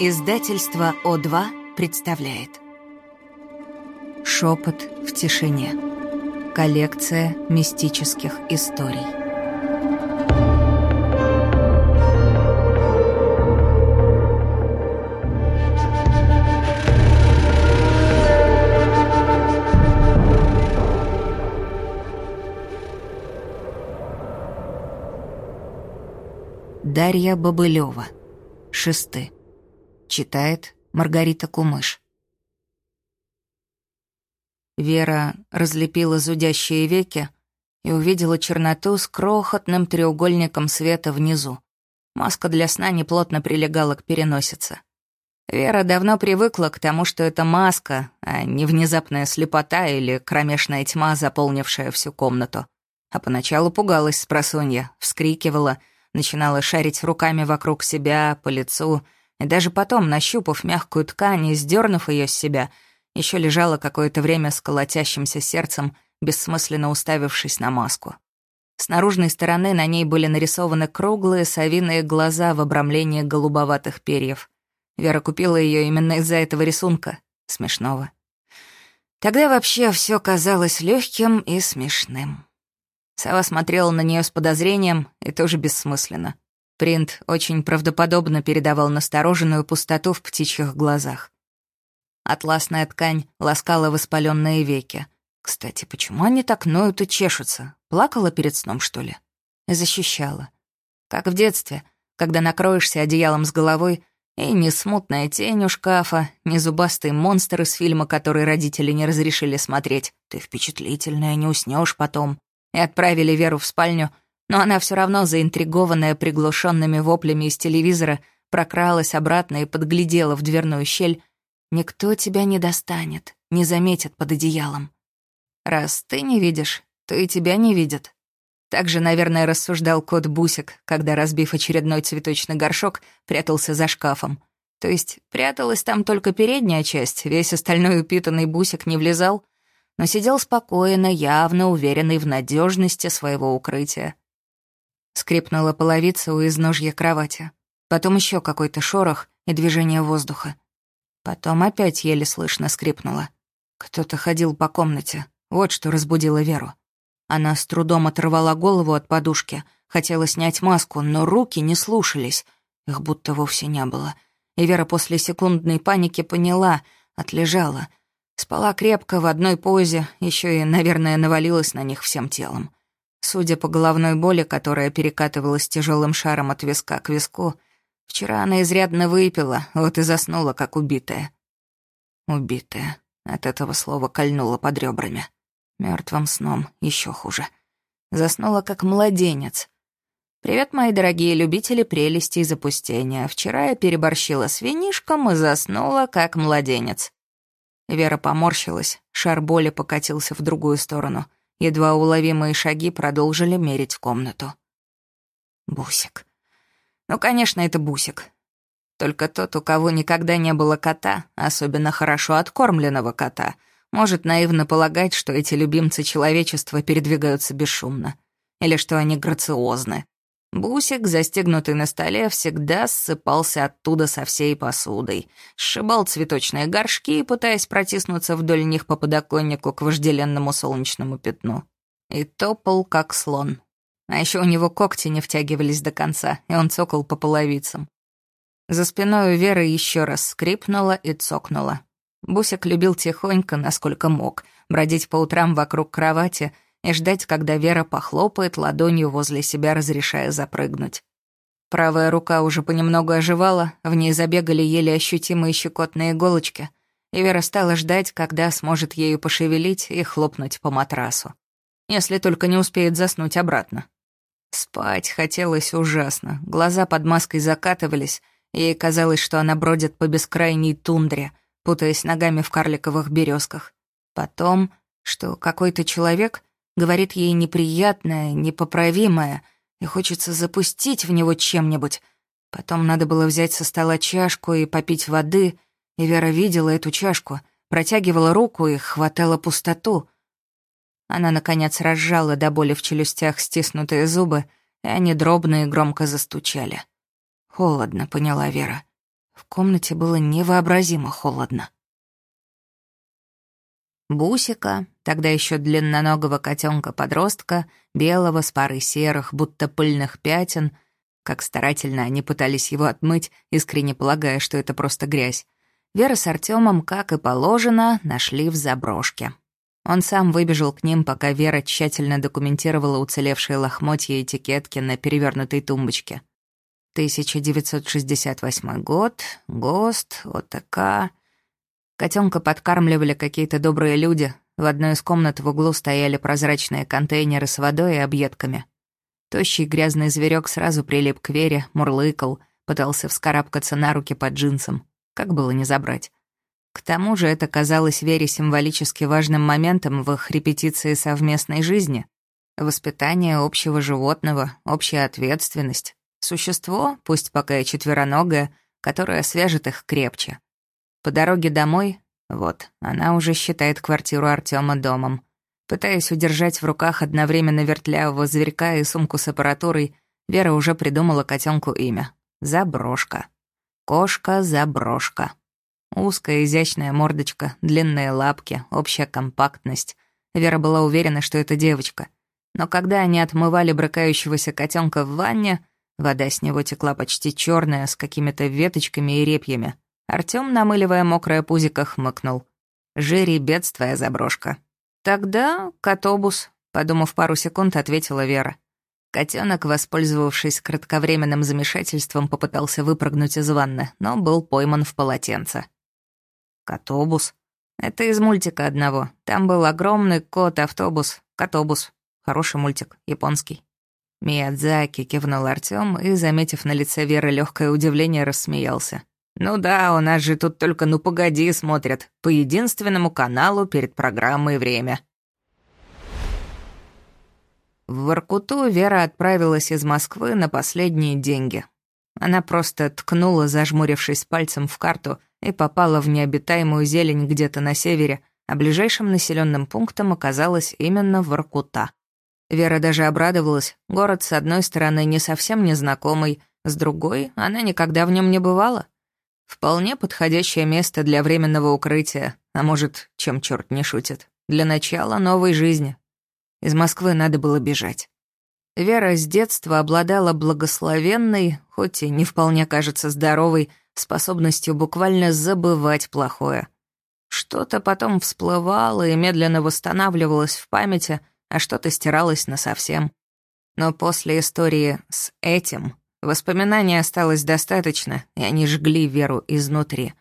Издательство О2 представляет Шепот в тишине. Коллекция мистических историй. Дарья Бобылева. Шесты. Читает Маргарита Кумыш. Вера разлепила зудящие веки и увидела черноту с крохотным треугольником света внизу. Маска для сна неплотно прилегала к переносице. Вера давно привыкла к тому, что это маска, а не внезапная слепота или кромешная тьма, заполнившая всю комнату. А поначалу пугалась с просонья, вскрикивала, начинала шарить руками вокруг себя, по лицу — и даже потом, нащупав мягкую ткань и сдернув ее с себя, еще лежала какое-то время с колотящимся сердцем, бессмысленно уставившись на маску. С наружной стороны на ней были нарисованы круглые совиные глаза в обрамлении голубоватых перьев. Вера купила ее именно из-за этого рисунка. Смешного. Тогда вообще все казалось легким и смешным. Сава смотрела на нее с подозрением и тоже бессмысленно. Принт очень правдоподобно передавал настороженную пустоту в птичьих глазах. Атласная ткань ласкала воспаленные веки. Кстати, почему они так ноют и чешутся? Плакала перед сном, что ли? Защищала. Как в детстве, когда накроешься одеялом с головой, и ни смутная тень у шкафа, ни зубастый монстр из фильма, который родители не разрешили смотреть. Ты впечатлительная, не уснешь потом. И отправили Веру в спальню — но она все равно, заинтригованная приглушенными воплями из телевизора, прокралась обратно и подглядела в дверную щель. «Никто тебя не достанет, не заметит под одеялом. Раз ты не видишь, то и тебя не видят». Так же, наверное, рассуждал кот Бусик, когда, разбив очередной цветочный горшок, прятался за шкафом. То есть пряталась там только передняя часть, весь остальной упитанный Бусик не влезал, но сидел спокойно, явно уверенный в надежности своего укрытия. Скрипнула половица у изножья кровати. Потом еще какой-то шорох и движение воздуха. Потом опять еле слышно скрипнуло. Кто-то ходил по комнате. Вот что разбудило Веру. Она с трудом оторвала голову от подушки, хотела снять маску, но руки не слушались. Их будто вовсе не было. И Вера после секундной паники поняла, отлежала. Спала крепко в одной позе, еще и, наверное, навалилась на них всем телом. Судя по головной боли, которая перекатывалась тяжелым шаром от виска к виску, вчера она изрядно выпила, вот и заснула, как убитая. Убитая. От этого слова кольнула под ребрами. Мертвым сном еще хуже. Заснула, как младенец. «Привет, мои дорогие любители прелести и запустения. Вчера я переборщила с винишком и заснула, как младенец». Вера поморщилась, шар боли покатился в другую сторону — Едва уловимые шаги продолжили мерить комнату. Бусик. Ну, конечно, это Бусик. Только тот, у кого никогда не было кота, особенно хорошо откормленного кота, может наивно полагать, что эти любимцы человечества передвигаются бесшумно. Или что они грациозны. Бусик, застегнутый на столе, всегда ссыпался оттуда со всей посудой, сшибал цветочные горшки, пытаясь протиснуться вдоль них по подоконнику к вожделенному солнечному пятну. И топал, как слон. А еще у него когти не втягивались до конца, и он цокал по половицам. За спиной у Веры еще раз скрипнула и цокнула. Бусик любил тихонько, насколько мог, бродить по утрам вокруг кровати — и ждать, когда Вера похлопает ладонью возле себя, разрешая запрыгнуть. Правая рука уже понемногу оживала, в ней забегали еле ощутимые щекотные иголочки, и Вера стала ждать, когда сможет ею пошевелить и хлопнуть по матрасу. Если только не успеет заснуть обратно. Спать хотелось ужасно, глаза под маской закатывались, и ей казалось, что она бродит по бескрайней тундре, путаясь ногами в карликовых березках. Потом, что какой-то человек говорит ей неприятное, непоправимое, и хочется запустить в него чем-нибудь. Потом надо было взять со стола чашку и попить воды, и Вера видела эту чашку, протягивала руку и хватала пустоту. Она, наконец, разжала до боли в челюстях стиснутые зубы, и они дробно и громко застучали. «Холодно», — поняла Вера. В комнате было невообразимо холодно. Бусика, тогда еще длинноногого котенка-подростка, белого с парой серых, будто пыльных пятен, как старательно они пытались его отмыть, искренне полагая, что это просто грязь, Вера с Артемом, как и положено, нашли в заброшке. Он сам выбежал к ним, пока Вера тщательно документировала уцелевшие лохмотья этикетки на перевернутой тумбочке. 1968 год, ГОСТ, ОТК. Котенка подкармливали какие-то добрые люди. В одной из комнат в углу стояли прозрачные контейнеры с водой и объедками. Тощий грязный зверек сразу прилип к Вере, мурлыкал, пытался вскарабкаться на руки под джинсом. Как было не забрать? К тому же это казалось Вере символически важным моментом в их репетиции совместной жизни. Воспитание общего животного, общая ответственность. Существо, пусть пока и четвероногое, которое свяжет их крепче. По дороге домой, вот, она уже считает квартиру Артема домом. Пытаясь удержать в руках одновременно вертлявого зверька и сумку с аппаратурой, Вера уже придумала котенку имя — Заброшка. Кошка-заброшка. Узкая изящная мордочка, длинные лапки, общая компактность. Вера была уверена, что это девочка. Но когда они отмывали брыкающегося котенка в ванне, вода с него текла почти черная, с какими-то веточками и репьями. Артём, намыливая мокрое пузико, хмыкнул. «Жеребец твоя заброшка». «Тогда котобус», — подумав пару секунд, ответила Вера. Котенок, воспользовавшись кратковременным замешательством, попытался выпрыгнуть из ванны, но был пойман в полотенце. Котобус. Это из мультика одного. Там был огромный кот-автобус. Котобус. Хороший мультик, японский. Миядзаки кивнул Артём и, заметив на лице Веры легкое удивление, рассмеялся. «Ну да, у нас же тут только «Ну погоди» смотрят. По единственному каналу перед программой «Время». В Воркуту Вера отправилась из Москвы на последние деньги. Она просто ткнула, зажмурившись пальцем в карту, и попала в необитаемую зелень где-то на севере, а ближайшим населенным пунктом оказалась именно Воркута. Вера даже обрадовалась. Город, с одной стороны, не совсем незнакомый, с другой, она никогда в нем не бывала. Вполне подходящее место для временного укрытия, а может, чем черт не шутит, для начала новой жизни. Из Москвы надо было бежать. Вера с детства обладала благословенной, хоть и не вполне кажется здоровой, способностью буквально забывать плохое. Что-то потом всплывало и медленно восстанавливалось в памяти, а что-то стиралось насовсем. Но после истории с этим воспоминаний осталось достаточно, и они жгли Веру изнутри.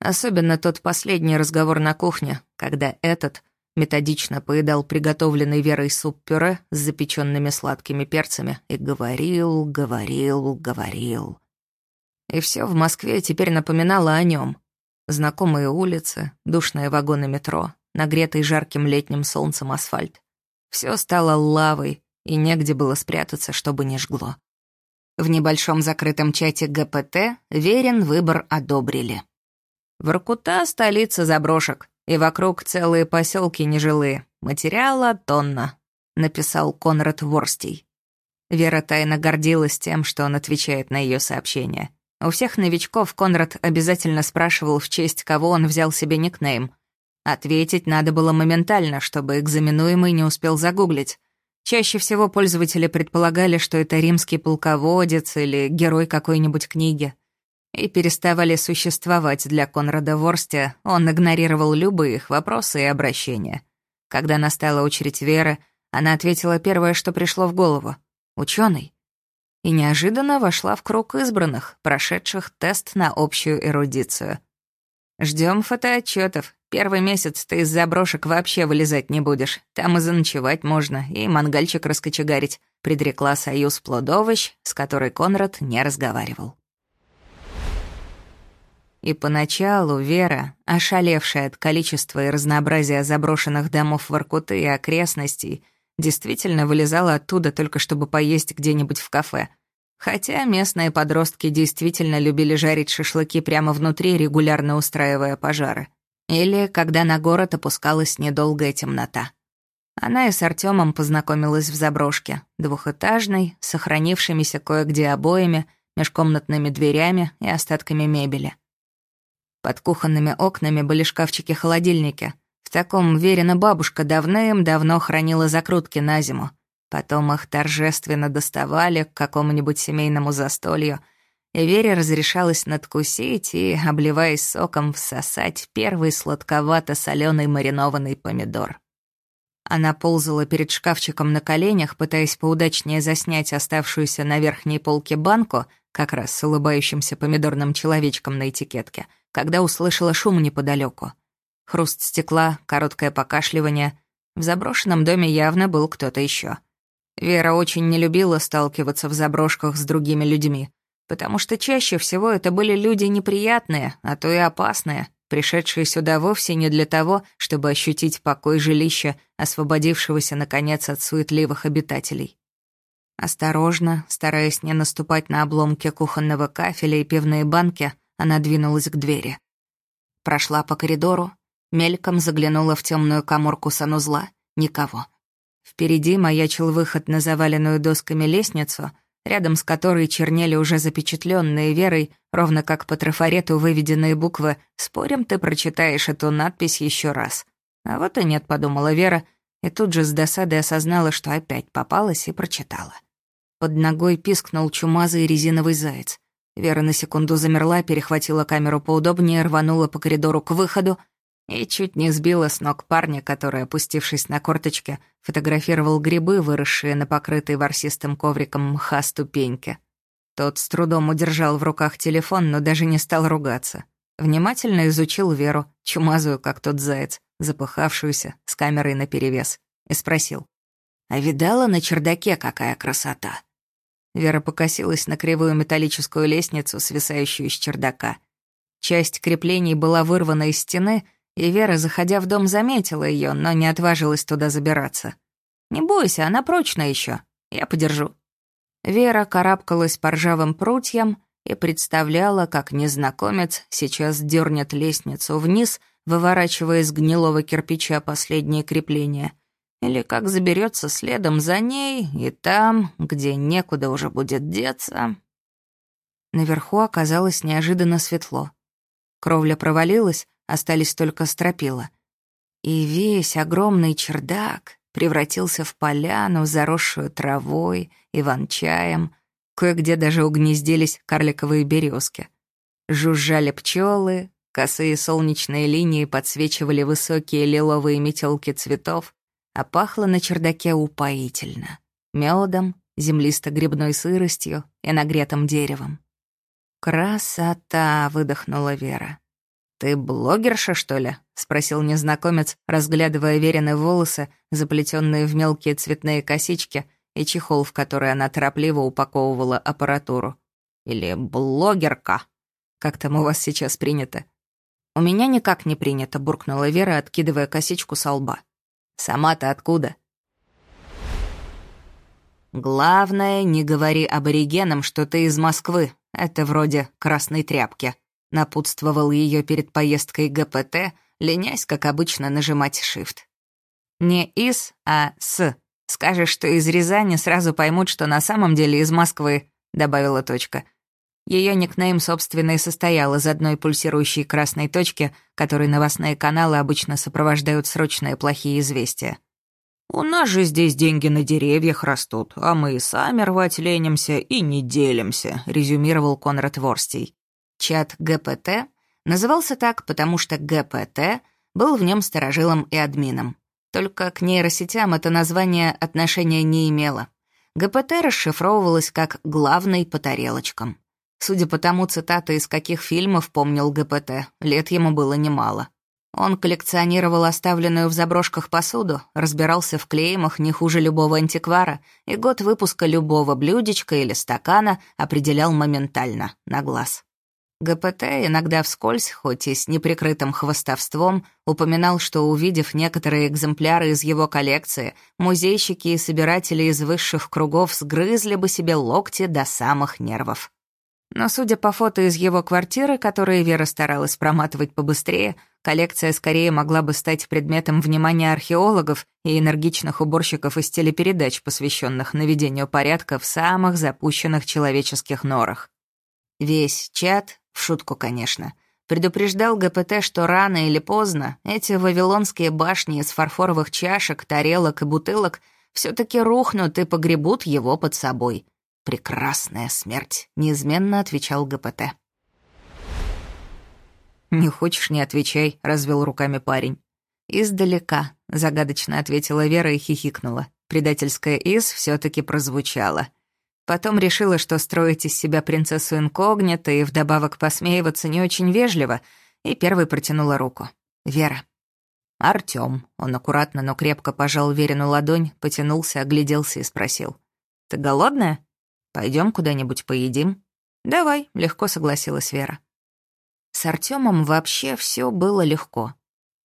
Особенно тот последний разговор на кухне, когда этот методично поедал приготовленный Верой суп-пюре с запеченными сладкими перцами и говорил, говорил, говорил. И все в Москве теперь напоминало о нем. Знакомые улицы, душные вагоны метро, нагретый жарким летним солнцем асфальт. Все стало лавой, и негде было спрятаться, чтобы не жгло. В небольшом закрытом чате ГПТ верен выбор одобрили. Воркута — столица заброшек, и вокруг целые поселки нежилые. Материала тонна», — написал Конрад Ворстий. Вера тайно гордилась тем, что он отвечает на ее сообщения. У всех новичков Конрад обязательно спрашивал, в честь кого он взял себе никнейм. Ответить надо было моментально, чтобы экзаменуемый не успел загуглить. Чаще всего пользователи предполагали, что это римский полководец или герой какой-нибудь книги и переставали существовать для Конрада Ворстя, он игнорировал любые их вопросы и обращения. Когда настала очередь Веры, она ответила первое, что пришло в голову — ученый. И неожиданно вошла в круг избранных, прошедших тест на общую эрудицию. Ждем фотоотчетов. Первый месяц ты из заброшек вообще вылезать не будешь. Там и заночевать можно, и мангальчик раскочегарить», — предрекла союз плодовощ, с которой Конрад не разговаривал. И поначалу Вера, ошалевшая от количества и разнообразия заброшенных домов Воркуты и окрестностей, действительно вылезала оттуда только чтобы поесть где-нибудь в кафе. Хотя местные подростки действительно любили жарить шашлыки прямо внутри, регулярно устраивая пожары. Или когда на город опускалась недолгая темнота. Она и с Артемом познакомилась в заброшке, двухэтажной, сохранившимися кое-где обоями, межкомнатными дверями и остатками мебели. Под кухонными окнами были шкафчики-холодильники. В таком Верина бабушка давным-давно хранила закрутки на зиму. Потом их торжественно доставали к какому-нибудь семейному застолью, Вере разрешалось надкусить и, обливаясь соком, всосать первый сладковато соленый маринованный помидор. Она ползала перед шкафчиком на коленях, пытаясь поудачнее заснять оставшуюся на верхней полке банку, как раз с улыбающимся помидорным человечком на этикетке, когда услышала шум неподалеку. Хруст стекла, короткое покашливание. В заброшенном доме явно был кто-то еще. Вера очень не любила сталкиваться в заброшках с другими людьми, потому что чаще всего это были люди неприятные, а то и опасные, пришедшие сюда вовсе не для того, чтобы ощутить покой жилища, освободившегося, наконец, от суетливых обитателей. Осторожно, стараясь не наступать на обломки кухонного кафеля и пивные банки, она двинулась к двери. Прошла по коридору, мельком заглянула в темную коморку санузла. Никого. Впереди маячил выход на заваленную досками лестницу, рядом с которой чернели уже запечатленные Верой, ровно как по трафарету выведенные буквы «Спорим, ты прочитаешь эту надпись еще раз». А вот и нет, подумала Вера, и тут же с досадой осознала, что опять попалась и прочитала. Под ногой пискнул чумазый резиновый заяц. Вера на секунду замерла, перехватила камеру поудобнее, рванула по коридору к выходу — и чуть не сбила с ног парня, который, опустившись на корточки, фотографировал грибы, выросшие на покрытой ворсистым ковриком мха ступеньке. Тот с трудом удержал в руках телефон, но даже не стал ругаться. Внимательно изучил Веру, чумазую, как тот заяц, запыхавшуюся, с камерой наперевес, и спросил. «А видала на чердаке какая красота?» Вера покосилась на кривую металлическую лестницу, свисающую с чердака. Часть креплений была вырвана из стены — и Вера, заходя в дом, заметила ее, но не отважилась туда забираться. «Не бойся, она прочная еще. Я подержу». Вера карабкалась по ржавым прутьям и представляла, как незнакомец сейчас дернет лестницу вниз, выворачивая из гнилого кирпича последнее крепление, или как заберется следом за ней, и там, где некуда уже будет деться. Наверху оказалось неожиданно светло. Кровля провалилась, остались только стропила. И весь огромный чердак превратился в поляну, заросшую травой, иван-чаем, кое-где даже угнездились карликовые березки. Жужжали пчелы, косые солнечные линии подсвечивали высокие лиловые метелки цветов, а пахло на чердаке упоительно. Медом, землисто-грибной сыростью и нагретым деревом. «Красота!» — выдохнула Вера. «Ты блогерша, что ли?» — спросил незнакомец, разглядывая веренные волосы, заплетенные в мелкие цветные косички и чехол, в который она торопливо упаковывала аппаратуру. «Или блогерка? Как там у вас сейчас принято?» «У меня никак не принято», — буркнула Вера, откидывая косичку со лба. «Сама-то откуда?» «Главное, не говори аборигенам, что ты из Москвы. Это вроде красной тряпки», Напутствовал ее перед поездкой ГПТ, ленясь, как обычно, нажимать shift. Не «из», а «с». Скажешь, что из Рязани, сразу поймут, что на самом деле из Москвы, добавила точка. Ее никнейм, собственно, и состоял из одной пульсирующей красной точки, которой новостные каналы обычно сопровождают срочные плохие известия. «У нас же здесь деньги на деревьях растут, а мы и сами рвать ленимся и не делимся», — резюмировал Конрад Ворстий. Чат ГПТ назывался так, потому что ГПТ был в нем сторожилом и админом. Только к нейросетям это название отношения не имело. ГПТ расшифровывалось как «главный по тарелочкам». Судя по тому, цитаты из каких фильмов помнил ГПТ, лет ему было немало. Он коллекционировал оставленную в заброшках посуду, разбирался в клеймах не хуже любого антиквара, и год выпуска любого блюдечка или стакана определял моментально, на глаз. ГПТ иногда вскользь, хоть и с неприкрытым хвостовством, упоминал, что, увидев некоторые экземпляры из его коллекции, музейщики и собиратели из высших кругов сгрызли бы себе локти до самых нервов. Но, судя по фото из его квартиры, которые Вера старалась проматывать побыстрее, коллекция скорее могла бы стать предметом внимания археологов и энергичных уборщиков из телепередач, посвященных наведению порядка в самых запущенных человеческих норах. Весь чат, в шутку, конечно, предупреждал ГПТ, что рано или поздно эти вавилонские башни из фарфоровых чашек, тарелок и бутылок все таки рухнут и погребут его под собой. «Прекрасная смерть», — неизменно отвечал ГПТ. «Не хочешь — не отвечай», — развел руками парень. «Издалека», — загадочно ответила Вера и хихикнула. Предательская «из» все таки прозвучала. Потом решила, что строить из себя принцессу инкогнито и вдобавок посмеиваться не очень вежливо, и первой протянула руку. «Вера». «Артём». Он аккуратно, но крепко пожал Верину ладонь, потянулся, огляделся и спросил. «Ты голодная? Пойдем куда-нибудь поедим?» «Давай», — легко согласилась Вера. С Артёмом вообще все было легко.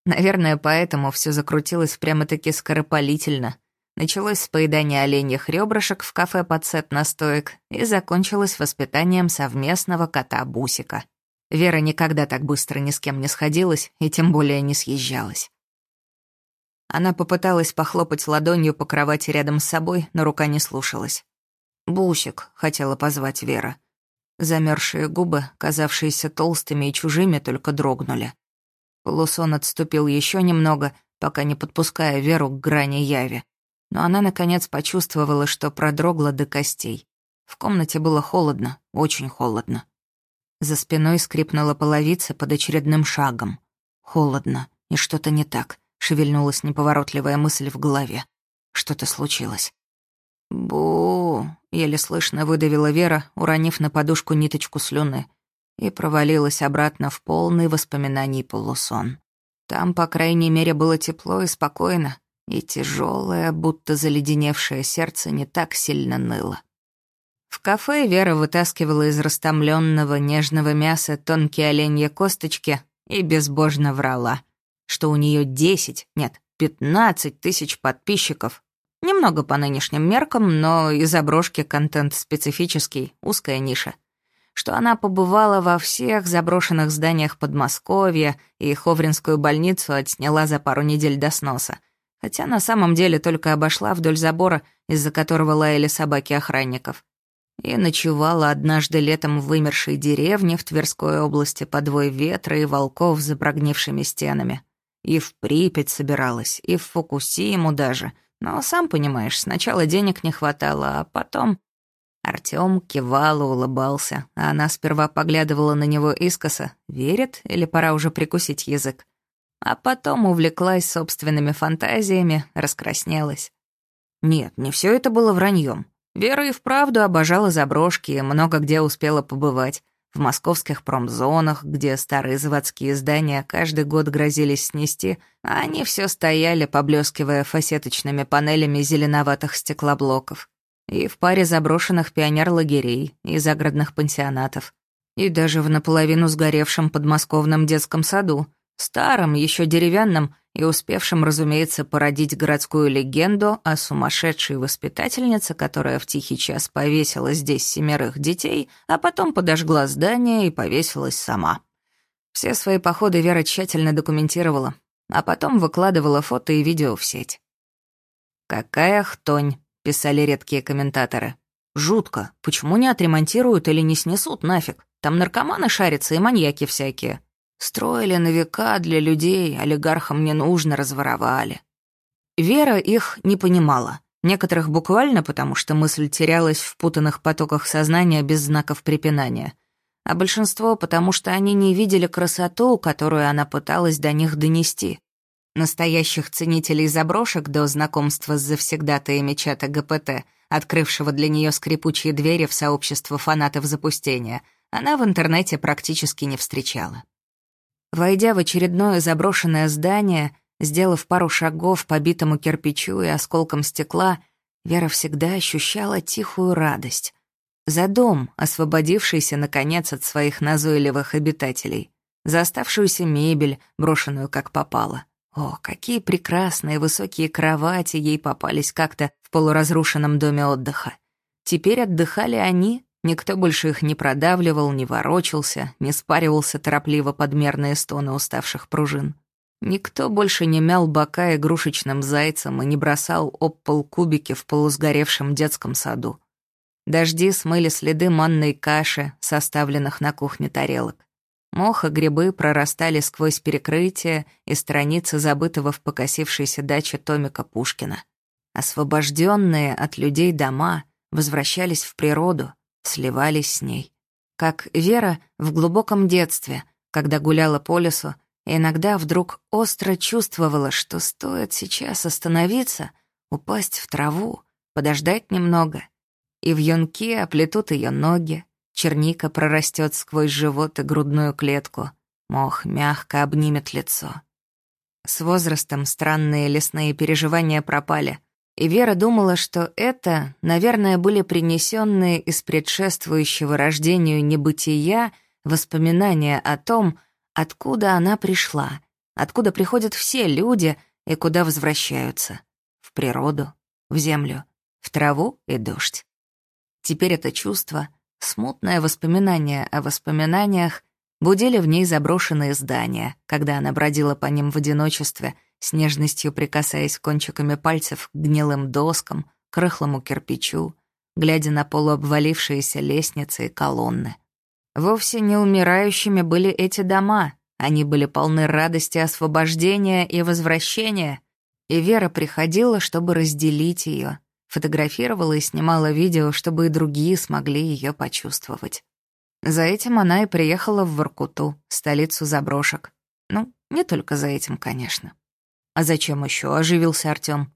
Наверное, поэтому все закрутилось прямо-таки скоропалительно. Началось с поедания оленьих ребрышек в кафе под сет настоек и закончилось воспитанием совместного кота Бусика. Вера никогда так быстро ни с кем не сходилась и тем более не съезжалась. Она попыталась похлопать ладонью по кровати рядом с собой, но рука не слушалась. «Бусик», — хотела позвать Вера. Замерзшие губы, казавшиеся толстыми и чужими, только дрогнули. Полусон отступил еще немного, пока не подпуская Веру к грани яви. Но она, наконец, почувствовала, что продрогла до костей. В комнате было холодно, очень холодно. За спиной скрипнула половица под очередным шагом. Холодно, и что-то не так. Шевельнулась неповоротливая мысль в голове. Что-то случилось. «Бу!» — еле слышно выдавила Вера, уронив на подушку ниточку слюны и провалилась обратно в полный воспоминаний полусон. Там, по крайней мере, было тепло и спокойно, и тяжелое, будто заледеневшее сердце не так сильно ныло. В кафе Вера вытаскивала из растомленного нежного мяса тонкие оленьи косточки и безбожно врала, что у нее десять, нет, пятнадцать тысяч подписчиков. Немного по нынешним меркам, но из оброшки контент специфический, узкая ниша что она побывала во всех заброшенных зданиях Подмосковья и Ховринскую больницу отсняла за пару недель до сноса, хотя на самом деле только обошла вдоль забора, из-за которого лаяли собаки охранников. И ночевала однажды летом в вымершей деревне в Тверской области под вой ветра и волков за прогнившими стенами. И в Припять собиралась, и в Фукусиму даже. Но, сам понимаешь, сначала денег не хватало, а потом Артём кивал и улыбался, а она сперва поглядывала на него искоса, верит или пора уже прикусить язык. А потом увлеклась собственными фантазиями, раскраснелась. Нет, не все это было враньем. Вера и вправду обожала заброшки и много где успела побывать. В московских промзонах, где старые заводские здания каждый год грозились снести, а они все стояли, поблескивая фасеточными панелями зеленоватых стеклоблоков и в паре заброшенных пионер-лагерей и загородных пансионатов, и даже в наполовину сгоревшем подмосковном детском саду, старом, еще деревянном и успевшем, разумеется, породить городскую легенду о сумасшедшей воспитательнице, которая в тихий час повесила здесь семерых детей, а потом подожгла здание и повесилась сама. Все свои походы Вера тщательно документировала, а потом выкладывала фото и видео в сеть. «Какая хтонь!» — писали редкие комментаторы. «Жутко. Почему не отремонтируют или не снесут нафиг? Там наркоманы шарятся и маньяки всякие. Строили на века для людей, олигархам не нужно, разворовали». Вера их не понимала. Некоторых буквально, потому что мысль терялась в путанных потоках сознания без знаков препинания. А большинство, потому что они не видели красоту, которую она пыталась до них донести. Настоящих ценителей заброшек до знакомства с завсегдатаями чата ГПТ, открывшего для нее скрипучие двери в сообщество фанатов запустения, она в интернете практически не встречала. Войдя в очередное заброшенное здание, сделав пару шагов по битому кирпичу и осколкам стекла, Вера всегда ощущала тихую радость. За дом, освободившийся, наконец, от своих назойливых обитателей. За оставшуюся мебель, брошенную как попало. О, какие прекрасные высокие кровати ей попались как-то в полуразрушенном доме отдыха. Теперь отдыхали они, никто больше их не продавливал, не ворочался, не спаривался торопливо подмерные стоны уставших пружин. Никто больше не мял бока игрушечным зайцем и не бросал об пол кубики в полусгоревшем детском саду. Дожди смыли следы манной каши, составленных на кухне тарелок. Мох и грибы прорастали сквозь перекрытия и страницы забытого в покосившейся даче Томика Пушкина. Освобожденные от людей дома возвращались в природу, сливались с ней. Как Вера в глубоком детстве, когда гуляла по лесу, иногда вдруг остро чувствовала, что стоит сейчас остановиться, упасть в траву, подождать немного, и в юнке оплетут ее ноги, черника прорастет сквозь живот и грудную клетку, мох мягко обнимет лицо. С возрастом странные лесные переживания пропали, и Вера думала, что это, наверное, были принесенные из предшествующего рождению небытия воспоминания о том, откуда она пришла, откуда приходят все люди и куда возвращаются. В природу, в землю, в траву и дождь. Теперь это чувство, смутное воспоминание о воспоминаниях, будили в ней заброшенные здания, когда она бродила по ним в одиночестве, с нежностью прикасаясь кончиками пальцев к гнилым доскам, к рыхлому кирпичу, глядя на полуобвалившиеся лестницы и колонны. Вовсе не умирающими были эти дома, они были полны радости освобождения и возвращения, и Вера приходила, чтобы разделить ее, фотографировала и снимала видео, чтобы и другие смогли ее почувствовать. За этим она и приехала в Воркуту, столицу заброшек. Ну, не только за этим, конечно. А зачем еще? оживился Артем.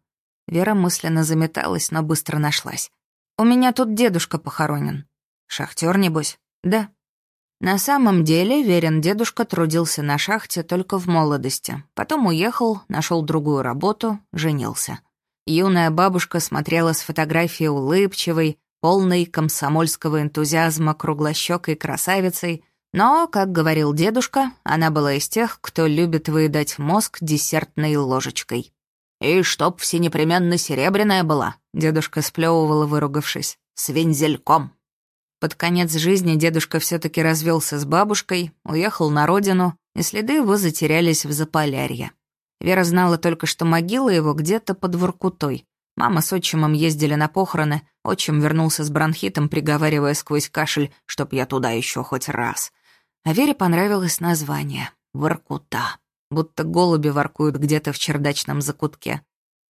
Вера мысленно заметалась, но быстро нашлась. «У меня тут дедушка похоронен». «Шахтер, небось?» «Да». На самом деле, Верин дедушка трудился на шахте только в молодости. Потом уехал, нашел другую работу, женился. Юная бабушка смотрела с фотографии улыбчивой, полной комсомольского энтузиазма круглощекой красавицей, но, как говорил дедушка, она была из тех, кто любит выедать мозг десертной ложечкой. «И чтоб все непременно серебряная была», — дедушка сплевывала, выругавшись, — «с вензельком». Под конец жизни дедушка все таки развелся с бабушкой, уехал на родину, и следы его затерялись в Заполярье. Вера знала только, что могила его где-то под Воркутой. Мама с отчимом ездили на похороны, отчим вернулся с бронхитом, приговаривая сквозь кашель, чтоб я туда еще хоть раз. А Вере понравилось название — Воркута. Будто голуби воркуют где-то в чердачном закутке.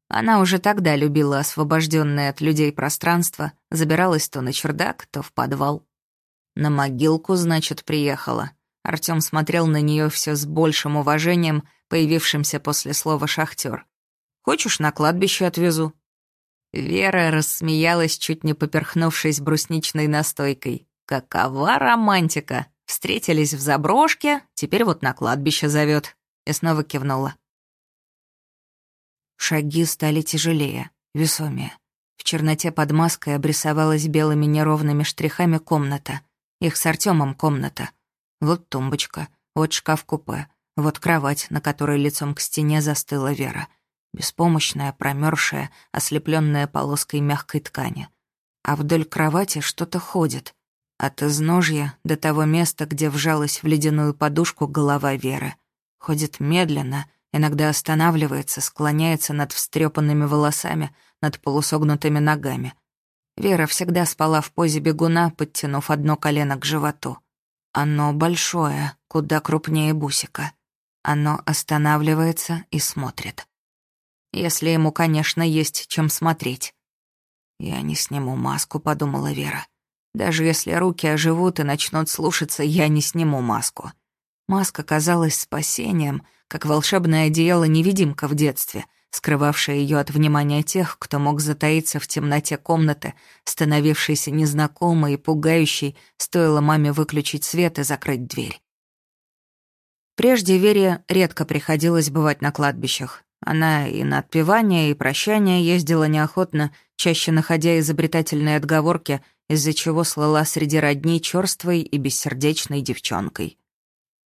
Она уже тогда любила освобожденное от людей пространство, забиралась то на чердак, то в подвал. На могилку, значит, приехала. Артём смотрел на нее все с большим уважением, появившимся после слова «шахтер». «Хочешь, на кладбище отвезу?» Вера рассмеялась, чуть не поперхнувшись брусничной настойкой. «Какова романтика! Встретились в заброшке, теперь вот на кладбище зовет. И снова кивнула. Шаги стали тяжелее, весомее. В черноте под маской обрисовалась белыми неровными штрихами комната. Их с Артемом комната. Вот тумбочка, вот шкаф-купе, вот кровать, на которой лицом к стене застыла Вера. Беспомощная, промерзшая, ослепленная полоской мягкой ткани. А вдоль кровати что-то ходит. От изножья до того места, где вжалась в ледяную подушку голова Веры. Ходит медленно, иногда останавливается, склоняется над встрепанными волосами, над полусогнутыми ногами. Вера всегда спала в позе бегуна, подтянув одно колено к животу. Оно большое, куда крупнее бусика. Оно останавливается и смотрит. Если ему, конечно, есть чем смотреть. «Я не сниму маску», — подумала Вера. «Даже если руки оживут и начнут слушаться, я не сниму маску». Маска казалась спасением, как волшебное одеяло-невидимка в детстве, скрывавшее ее от внимания тех, кто мог затаиться в темноте комнаты, становившейся незнакомой и пугающей, стоило маме выключить свет и закрыть дверь. Прежде Вере редко приходилось бывать на кладбищах. Она и на отпевание, и прощание ездила неохотно, чаще находя изобретательные отговорки, из-за чего слала среди родней черствой и бессердечной девчонкой.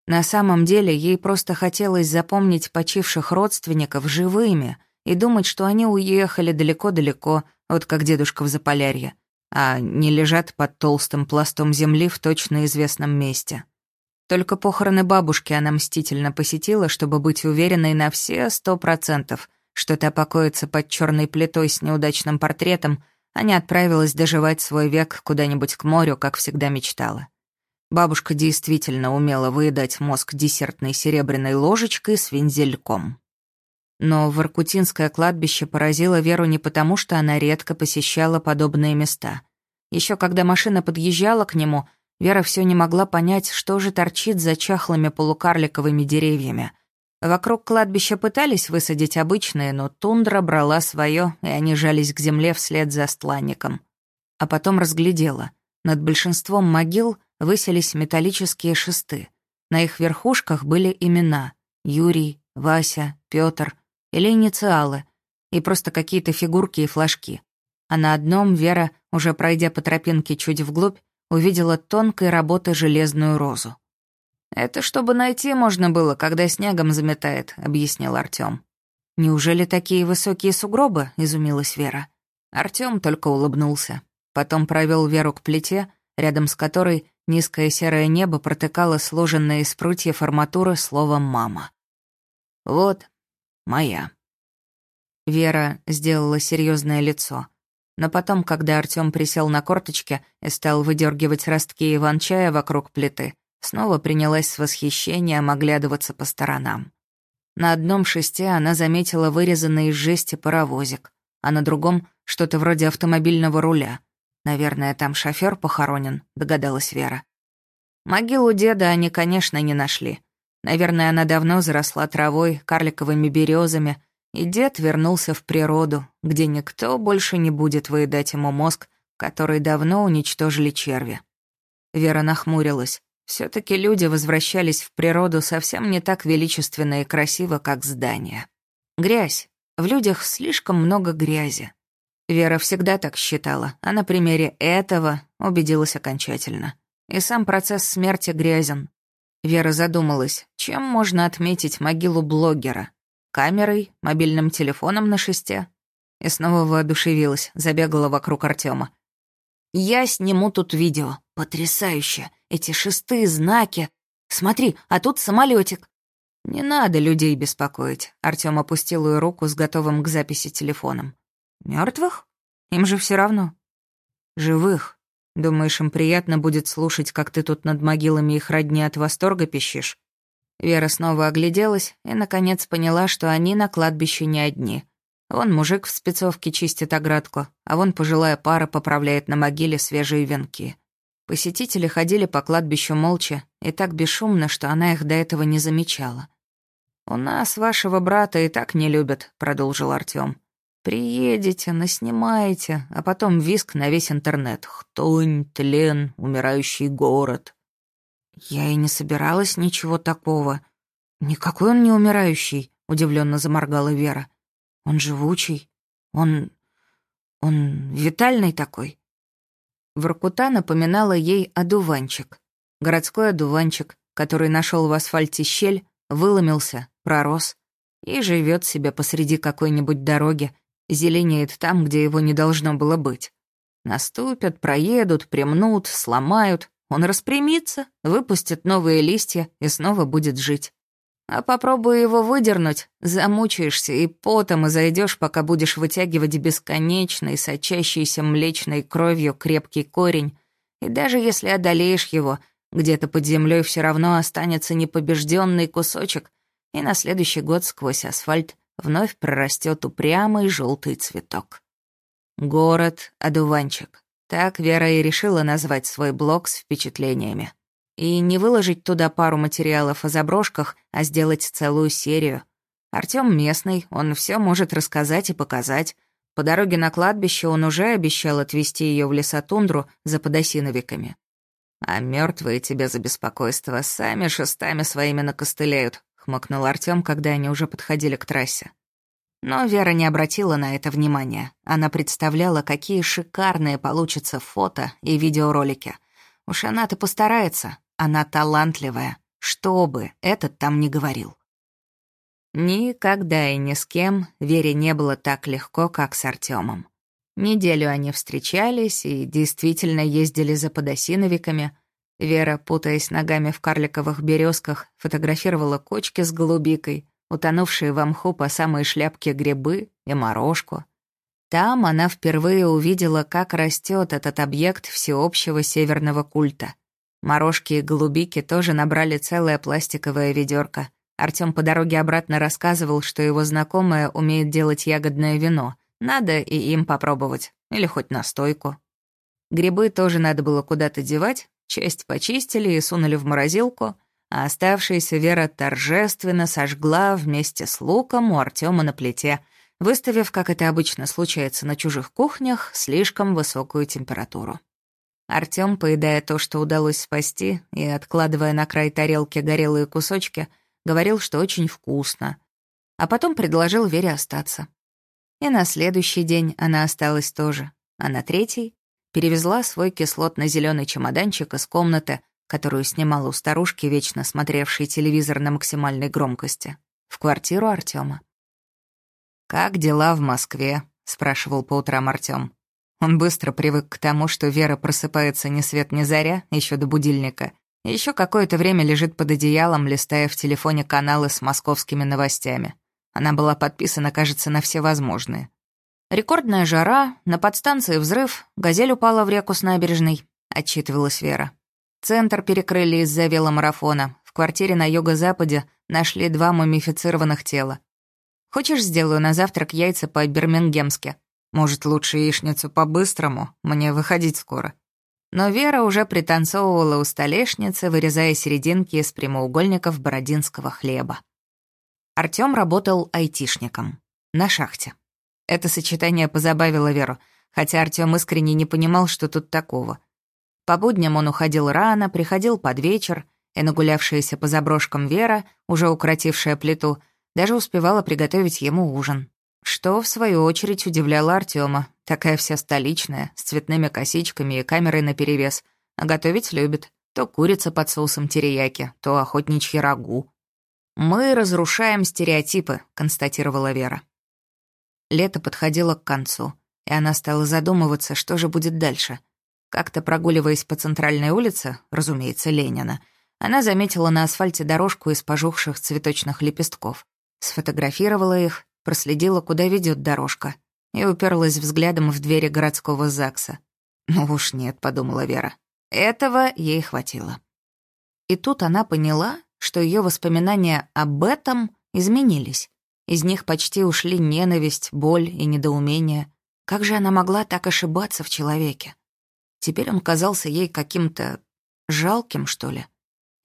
На самом деле ей просто хотелось запомнить почивших родственников живыми и думать, что они уехали далеко-далеко, вот как дедушка в Заполярье, а не лежат под толстым пластом земли в точно известном месте. Только похороны бабушки она мстительно посетила, чтобы быть уверенной на все сто процентов, что та покоится под черной плитой с неудачным портретом, а отправилась доживать свой век куда-нибудь к морю, как всегда мечтала. Бабушка действительно умела выедать мозг десертной серебряной ложечкой с вензельком. Но Воркутинское кладбище поразило Веру не потому, что она редко посещала подобные места. Еще когда машина подъезжала к нему, Вера все не могла понять, что же торчит за чахлыми полукарликовыми деревьями. Вокруг кладбища пытались высадить обычные, но тундра брала свое, и они жались к земле вслед за стланником. А потом разглядела. Над большинством могил высились металлические шесты. На их верхушках были имена — Юрий, Вася, Петр или инициалы, и просто какие-то фигурки и флажки. А на одном Вера, уже пройдя по тропинке чуть вглубь, увидела тонкой работы железную розу. «Это чтобы найти можно было, когда снегом заметает», — объяснил Артём. «Неужели такие высокие сугробы?» — изумилась Вера. Артём только улыбнулся. Потом провёл Веру к плите, рядом с которой низкое серое небо протыкало сложенное из прутьев арматуры словом «мама». «Вот, моя». Вера сделала серьезное лицо. Но потом, когда Артём присел на корточки и стал выдергивать ростки иван-чая вокруг плиты, Снова принялась с восхищением оглядываться по сторонам. На одном шесте она заметила вырезанный из жести паровозик, а на другом — что-то вроде автомобильного руля. Наверное, там шофер похоронен, догадалась Вера. Могилу деда они, конечно, не нашли. Наверное, она давно заросла травой, карликовыми березами, и дед вернулся в природу, где никто больше не будет выедать ему мозг, который давно уничтожили черви. Вера нахмурилась. Все-таки люди возвращались в природу совсем не так величественно и красиво, как здания. Грязь. В людях слишком много грязи. Вера всегда так считала, а на примере этого убедилась окончательно. И сам процесс смерти грязен. Вера задумалась, чем можно отметить могилу блогера? Камерой, мобильным телефоном на шесте? И снова воодушевилась, забегала вокруг Артема. «Я сниму тут видео. Потрясающе! Эти шесты, знаки. Смотри, а тут самолетик. Не надо людей беспокоить. Артем опустил ее руку с готовым к записи телефоном. Мертвых? Им же все равно. Живых. Думаешь, им приятно будет слушать, как ты тут над могилами их родни от восторга пищишь? Вера снова огляделась и, наконец, поняла, что они на кладбище не одни. Вон мужик в спецовке чистит оградку, а вон пожилая пара поправляет на могиле свежие венки. Посетители ходили по кладбищу молча и так бесшумно, что она их до этого не замечала. «У нас вашего брата и так не любят», — продолжил Артём. «Приедете, наснимаете, а потом виск на весь интернет. Хтонь, тлен, умирающий город». «Я и не собиралась ничего такого. Никакой он не умирающий», — удивленно заморгала Вера. «Он живучий. Он... он витальный такой». Воркута напоминала ей одуванчик. Городской одуванчик, который нашел в асфальте щель, выломился, пророс и живет себе посреди какой-нибудь дороги, зеленеет там, где его не должно было быть. Наступят, проедут, примнут, сломают, он распрямится, выпустит новые листья и снова будет жить. А попробуй его выдернуть, замучаешься и потом и зайдешь, пока будешь вытягивать бесконечный, сочащийся млечной кровью крепкий корень. И даже если одолеешь его, где-то под землей все равно останется непобежденный кусочек, и на следующий год сквозь асфальт вновь прорастет упрямый желтый цветок. Город Адуванчик. Так Вера и решила назвать свой блог с впечатлениями. И не выложить туда пару материалов о заброшках, а сделать целую серию. Артём местный, он все может рассказать и показать. По дороге на кладбище он уже обещал отвезти ее в лесотундру за подосиновиками. «А мертвые тебе за беспокойство сами шестами своими накостыляют», — хмыкнул Артём, когда они уже подходили к трассе. Но Вера не обратила на это внимания. Она представляла, какие шикарные получатся фото и видеоролики. Уж она-то постарается, она талантливая, что бы этот там ни говорил. Никогда и ни с кем Вере не было так легко, как с Артемом. Неделю они встречались и действительно ездили за подосиновиками. Вера, путаясь ногами в карликовых березках, фотографировала кочки с голубикой, утонувшие в мху по самой шляпке грибы и морожку. Там она впервые увидела, как растет этот объект всеобщего северного культа. Морожки и голубики тоже набрали целое пластиковое ведерко. Артём по дороге обратно рассказывал, что его знакомая умеет делать ягодное вино. Надо и им попробовать. Или хоть настойку. Грибы тоже надо было куда-то девать, часть почистили и сунули в морозилку, а оставшаяся Вера торжественно сожгла вместе с луком у Артема на плите, выставив, как это обычно случается на чужих кухнях, слишком высокую температуру. Артём, поедая то, что удалось спасти, и откладывая на край тарелки горелые кусочки, говорил, что очень вкусно. А потом предложил Вере остаться. И на следующий день она осталась тоже, а на третий перевезла свой кислотно зеленый чемоданчик из комнаты, которую снимала у старушки, вечно смотревшей телевизор на максимальной громкости, в квартиру Артема. «Как дела в Москве?» — спрашивал по утрам Артем. Он быстро привык к тому, что Вера просыпается ни свет ни заря, еще до будильника, еще какое-то время лежит под одеялом, листая в телефоне каналы с московскими новостями. Она была подписана, кажется, на все возможные. «Рекордная жара, на подстанции взрыв, газель упала в реку с набережной», — отчитывалась Вера. Центр перекрыли из-за веломарафона. В квартире на юго-западе нашли два мумифицированных тела. Хочешь, сделаю на завтрак яйца по-бирмингемски? Может, лучше яичницу по-быстрому? Мне выходить скоро. Но Вера уже пританцовывала у столешницы, вырезая серединки из прямоугольников бородинского хлеба. Артём работал айтишником. На шахте. Это сочетание позабавило Веру, хотя Артём искренне не понимал, что тут такого. По будням он уходил рано, приходил под вечер, и нагулявшаяся по заброшкам Вера, уже укротившая плиту, даже успевала приготовить ему ужин. Что, в свою очередь, удивляло Артема. Такая вся столичная, с цветными косичками и камерой наперевес. А готовить любит. То курица под соусом терияки, то охотничье рагу. «Мы разрушаем стереотипы», — констатировала Вера. Лето подходило к концу, и она стала задумываться, что же будет дальше. Как-то прогуливаясь по центральной улице, разумеется, Ленина, она заметила на асфальте дорожку из пожухших цветочных лепестков, сфотографировала их, проследила, куда ведет дорожка, и уперлась взглядом в двери городского ЗАГСа. «Ну уж нет», — подумала Вера. Этого ей хватило. И тут она поняла, что ее воспоминания об этом изменились. Из них почти ушли ненависть, боль и недоумение. Как же она могла так ошибаться в человеке? Теперь он казался ей каким-то жалким, что ли.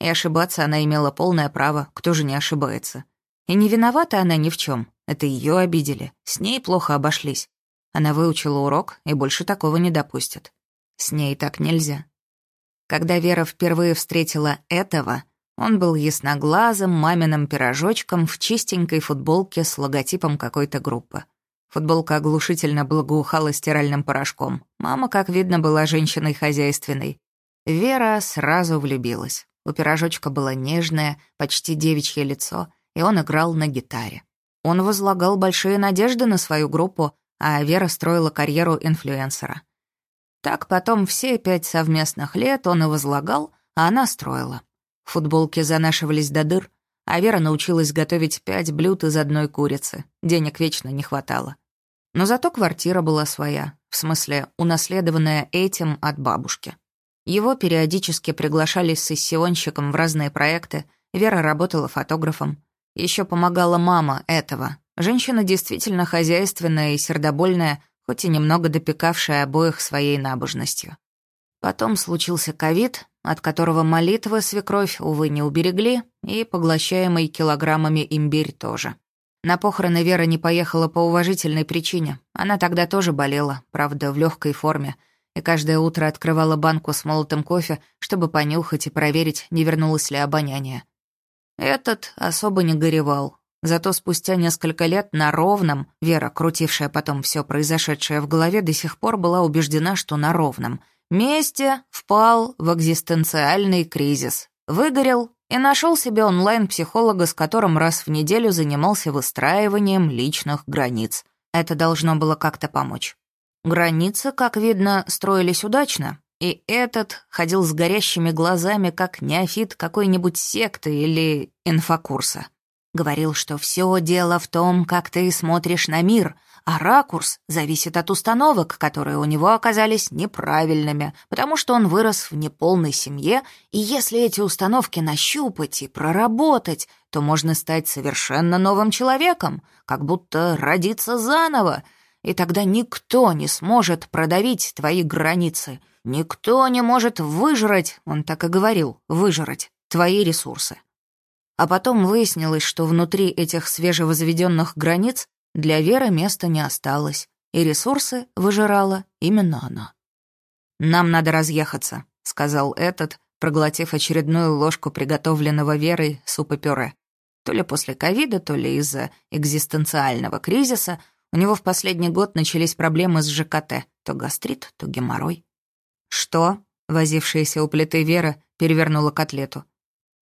И ошибаться она имела полное право, кто же не ошибается. И не виновата она ни в чем. Это ее обидели, с ней плохо обошлись. Она выучила урок и больше такого не допустит. С ней так нельзя. Когда Вера впервые встретила этого, он был ясноглазым маминым пирожочком в чистенькой футболке с логотипом какой-то группы. Футболка оглушительно благоухала стиральным порошком. Мама, как видно, была женщиной хозяйственной. Вера сразу влюбилась. У пирожочка было нежное, почти девичье лицо, и он играл на гитаре. Он возлагал большие надежды на свою группу, а Вера строила карьеру инфлюенсера. Так потом все пять совместных лет он и возлагал, а она строила. Футболки занашивались до дыр, а Вера научилась готовить пять блюд из одной курицы. Денег вечно не хватало. Но зато квартира была своя, в смысле, унаследованная этим от бабушки. Его периодически приглашали с сессионщиком в разные проекты, Вера работала фотографом. Еще помогала мама этого. Женщина действительно хозяйственная и сердобольная, хоть и немного допекавшая обоих своей набожностью. Потом случился ковид, от которого молитвы свекровь, увы, не уберегли, и поглощаемый килограммами имбирь тоже. На похороны Вера не поехала по уважительной причине. Она тогда тоже болела, правда, в легкой форме, и каждое утро открывала банку с молотым кофе, чтобы понюхать и проверить, не вернулось ли обоняние. Этот особо не горевал. Зато спустя несколько лет на ровном, Вера, крутившая потом все произошедшее в голове, до сих пор была убеждена, что на ровном, месте впал в экзистенциальный кризис. Выгорел и нашел себе онлайн-психолога, с которым раз в неделю занимался выстраиванием личных границ. Это должно было как-то помочь. Границы, как видно, строились удачно, и этот ходил с горящими глазами, как неофит какой-нибудь секты или инфокурса. Говорил, что все дело в том, как ты смотришь на мир, а ракурс зависит от установок, которые у него оказались неправильными, потому что он вырос в неполной семье, и если эти установки нащупать и проработать, то можно стать совершенно новым человеком, как будто родиться заново, и тогда никто не сможет продавить твои границы, никто не может выжрать, он так и говорил, выжрать твои ресурсы. А потом выяснилось, что внутри этих свежевозведенных границ для Веры места не осталось, и ресурсы выжирала именно она. «Нам надо разъехаться», — сказал этот, проглотив очередную ложку приготовленного Верой супа-пюре. То ли после ковида, то ли из-за экзистенциального кризиса у него в последний год начались проблемы с ЖКТ, то гастрит, то геморрой. «Что?» — возившаяся у плиты Вера перевернула котлету.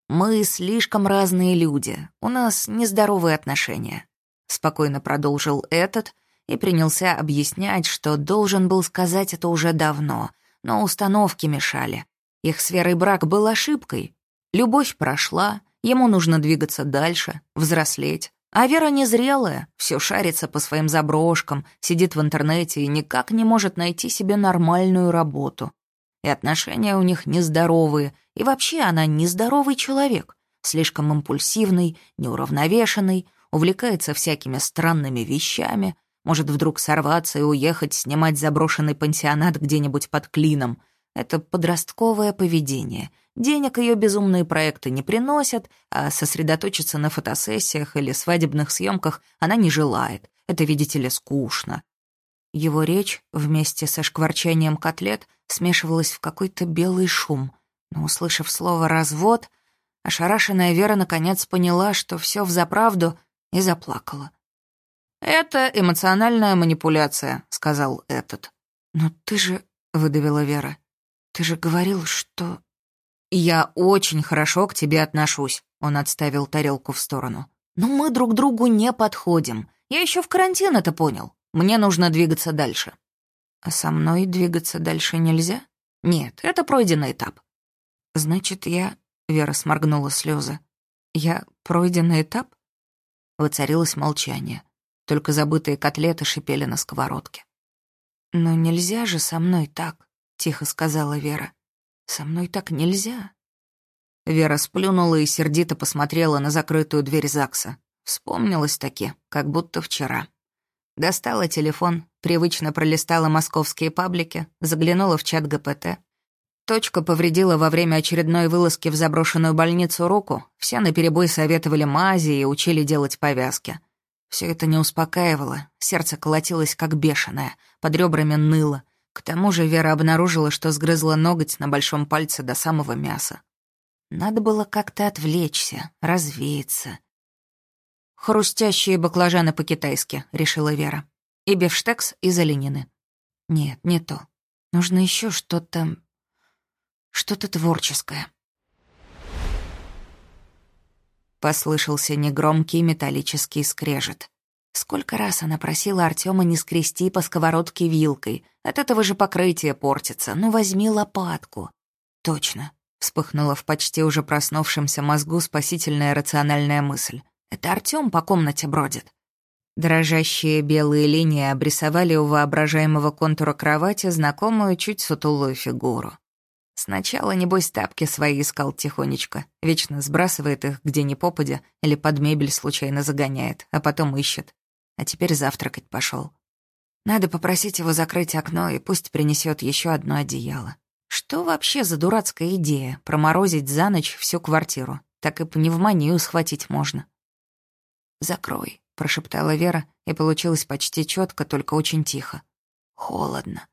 «Мы слишком разные люди, у нас нездоровые отношения. Спокойно продолжил этот и принялся объяснять, что должен был сказать это уже давно, но установки мешали. Их с Верой брак был ошибкой. Любовь прошла, ему нужно двигаться дальше, взрослеть. А Вера незрелая, все шарится по своим заброшкам, сидит в интернете и никак не может найти себе нормальную работу. И отношения у них нездоровые, и вообще она нездоровый человек, слишком импульсивный, неуравновешенный, увлекается всякими странными вещами, может вдруг сорваться и уехать снимать заброшенный пансионат где-нибудь под клином. Это подростковое поведение. Денег ее безумные проекты не приносят, а сосредоточиться на фотосессиях или свадебных съемках она не желает. Это, видите ли, скучно. Его речь вместе со шкварчанием котлет смешивалась в какой-то белый шум, но, услышав слово «развод», ошарашенная Вера наконец поняла, что все взаправду и заплакала. «Это эмоциональная манипуляция», — сказал этот. «Но ты же...» — выдавила Вера. «Ты же говорил, что...» «Я очень хорошо к тебе отношусь», — он отставил тарелку в сторону. «Но мы друг другу не подходим. Я еще в карантин это понял. Мне нужно двигаться дальше». «А со мной двигаться дальше нельзя?» «Нет, это пройденный этап». «Значит, я...» — Вера сморгнула слезы. «Я пройденный этап?» Воцарилось молчание. Только забытые котлеты шипели на сковородке. «Но нельзя же со мной так», — тихо сказала Вера. «Со мной так нельзя». Вера сплюнула и сердито посмотрела на закрытую дверь ЗАГСа. Вспомнилась таки, как будто вчера. Достала телефон, привычно пролистала московские паблики, заглянула в чат ГПТ. Точка повредила во время очередной вылазки в заброшенную больницу руку. Все наперебой советовали мази и учили делать повязки. Все это не успокаивало, сердце колотилось как бешеное, под ребрами ныло. К тому же Вера обнаружила, что сгрызла ноготь на большом пальце до самого мяса. Надо было как-то отвлечься, развеяться. «Хрустящие баклажаны по-китайски», — решила Вера. «И бифштекс из оленины». «Нет, не то. Нужно еще что-то что-то творческое. Послышался негромкий металлический скрежет. Сколько раз она просила Артема не скрести по сковородке вилкой. От этого же покрытие портится. Ну, возьми лопатку. Точно. Вспыхнула в почти уже проснувшемся мозгу спасительная рациональная мысль. Это Артем по комнате бродит. Дрожащие белые линии обрисовали у воображаемого контура кровати знакомую чуть сутулую фигуру. Сначала, небось, тапки свои искал тихонечко. Вечно сбрасывает их где ни попадя или под мебель случайно загоняет, а потом ищет. А теперь завтракать пошел. Надо попросить его закрыть окно и пусть принесет еще одно одеяло. Что вообще за дурацкая идея проморозить за ночь всю квартиру? Так и пневмонию схватить можно. «Закрой», — прошептала Вера, и получилось почти четко, только очень тихо. «Холодно».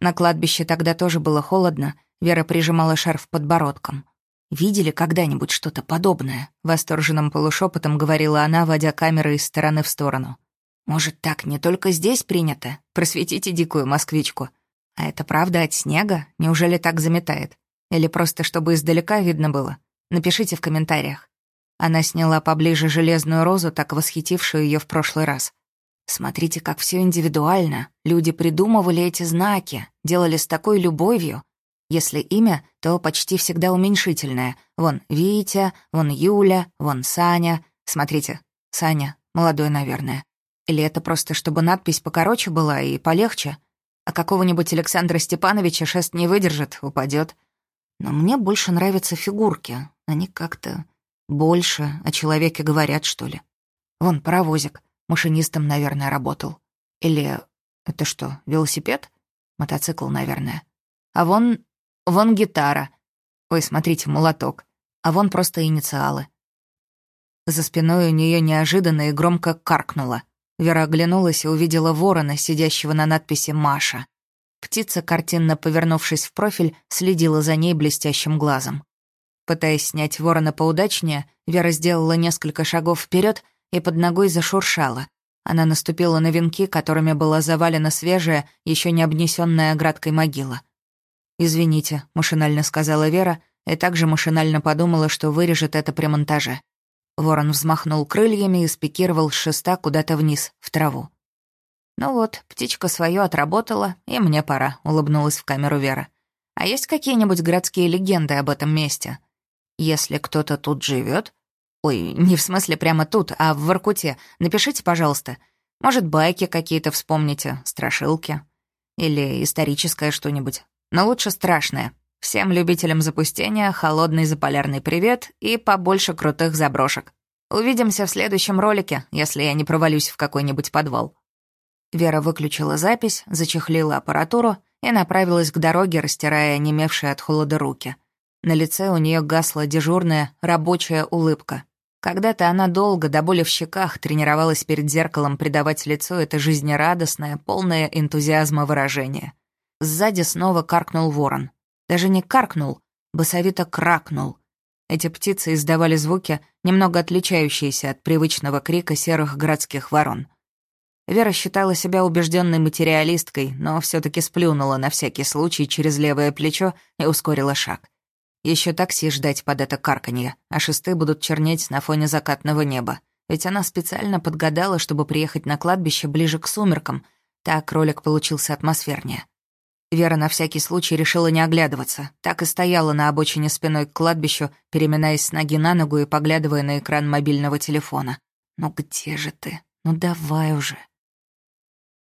На кладбище тогда тоже было холодно, Вера прижимала шарф подбородком. «Видели когда-нибудь что-то подобное?» — восторженным полушепотом говорила она, водя камеры из стороны в сторону. «Может, так не только здесь принято? Просветите дикую москвичку. А это правда от снега? Неужели так заметает? Или просто чтобы издалека видно было? Напишите в комментариях». Она сняла поближе железную розу, так восхитившую ее в прошлый раз. Смотрите, как все индивидуально. Люди придумывали эти знаки, делали с такой любовью. Если имя, то почти всегда уменьшительное. Вон Витя, вон Юля, вон Саня. Смотрите, Саня, молодой, наверное. Или это просто, чтобы надпись покороче была и полегче? А какого-нибудь Александра Степановича шест не выдержит, упадет. Но мне больше нравятся фигурки. Они как-то больше о человеке говорят, что ли. Вон паровозик. Машинистом, наверное, работал. Или это что, велосипед? Мотоцикл, наверное. А вон... вон гитара. Ой, смотрите, молоток. А вон просто инициалы. За спиной у нее неожиданно и громко каркнуло. Вера оглянулась и увидела ворона, сидящего на надписи «Маша». Птица, картинно повернувшись в профиль, следила за ней блестящим глазом. Пытаясь снять ворона поудачнее, Вера сделала несколько шагов вперед и под ногой зашуршала. Она наступила на венки, которыми была завалена свежая, еще не обнесенная оградкой могила. «Извините», — машинально сказала Вера, и также машинально подумала, что вырежет это при монтаже. Ворон взмахнул крыльями и спикировал с шеста куда-то вниз, в траву. «Ну вот, птичка свое отработала, и мне пора», — улыбнулась в камеру Вера. «А есть какие-нибудь городские легенды об этом месте? Если кто-то тут живет, Ой, не в смысле прямо тут, а в Воркуте. Напишите, пожалуйста. Может, байки какие-то вспомните, страшилки. Или историческое что-нибудь. Но лучше страшное. Всем любителям запустения холодный заполярный привет и побольше крутых заброшек. Увидимся в следующем ролике, если я не провалюсь в какой-нибудь подвал. Вера выключила запись, зачехлила аппаратуру и направилась к дороге, растирая онемевшие от холода руки. На лице у нее гасла дежурная рабочая улыбка. Когда-то она долго, до боли в щеках, тренировалась перед зеркалом придавать лицу это жизнерадостное, полное энтузиазма выражение. Сзади снова каркнул ворон. Даже не каркнул, басовито кракнул. Эти птицы издавали звуки, немного отличающиеся от привычного крика серых городских ворон. Вера считала себя убежденной материалисткой, но все таки сплюнула на всякий случай через левое плечо и ускорила шаг. Еще такси ждать под это карканье, а шесты будут чернеть на фоне закатного неба. Ведь она специально подгадала, чтобы приехать на кладбище ближе к сумеркам. Так ролик получился атмосфернее. Вера на всякий случай решила не оглядываться. Так и стояла на обочине спиной к кладбищу, переминаясь с ноги на ногу и поглядывая на экран мобильного телефона. «Ну где же ты? Ну давай уже».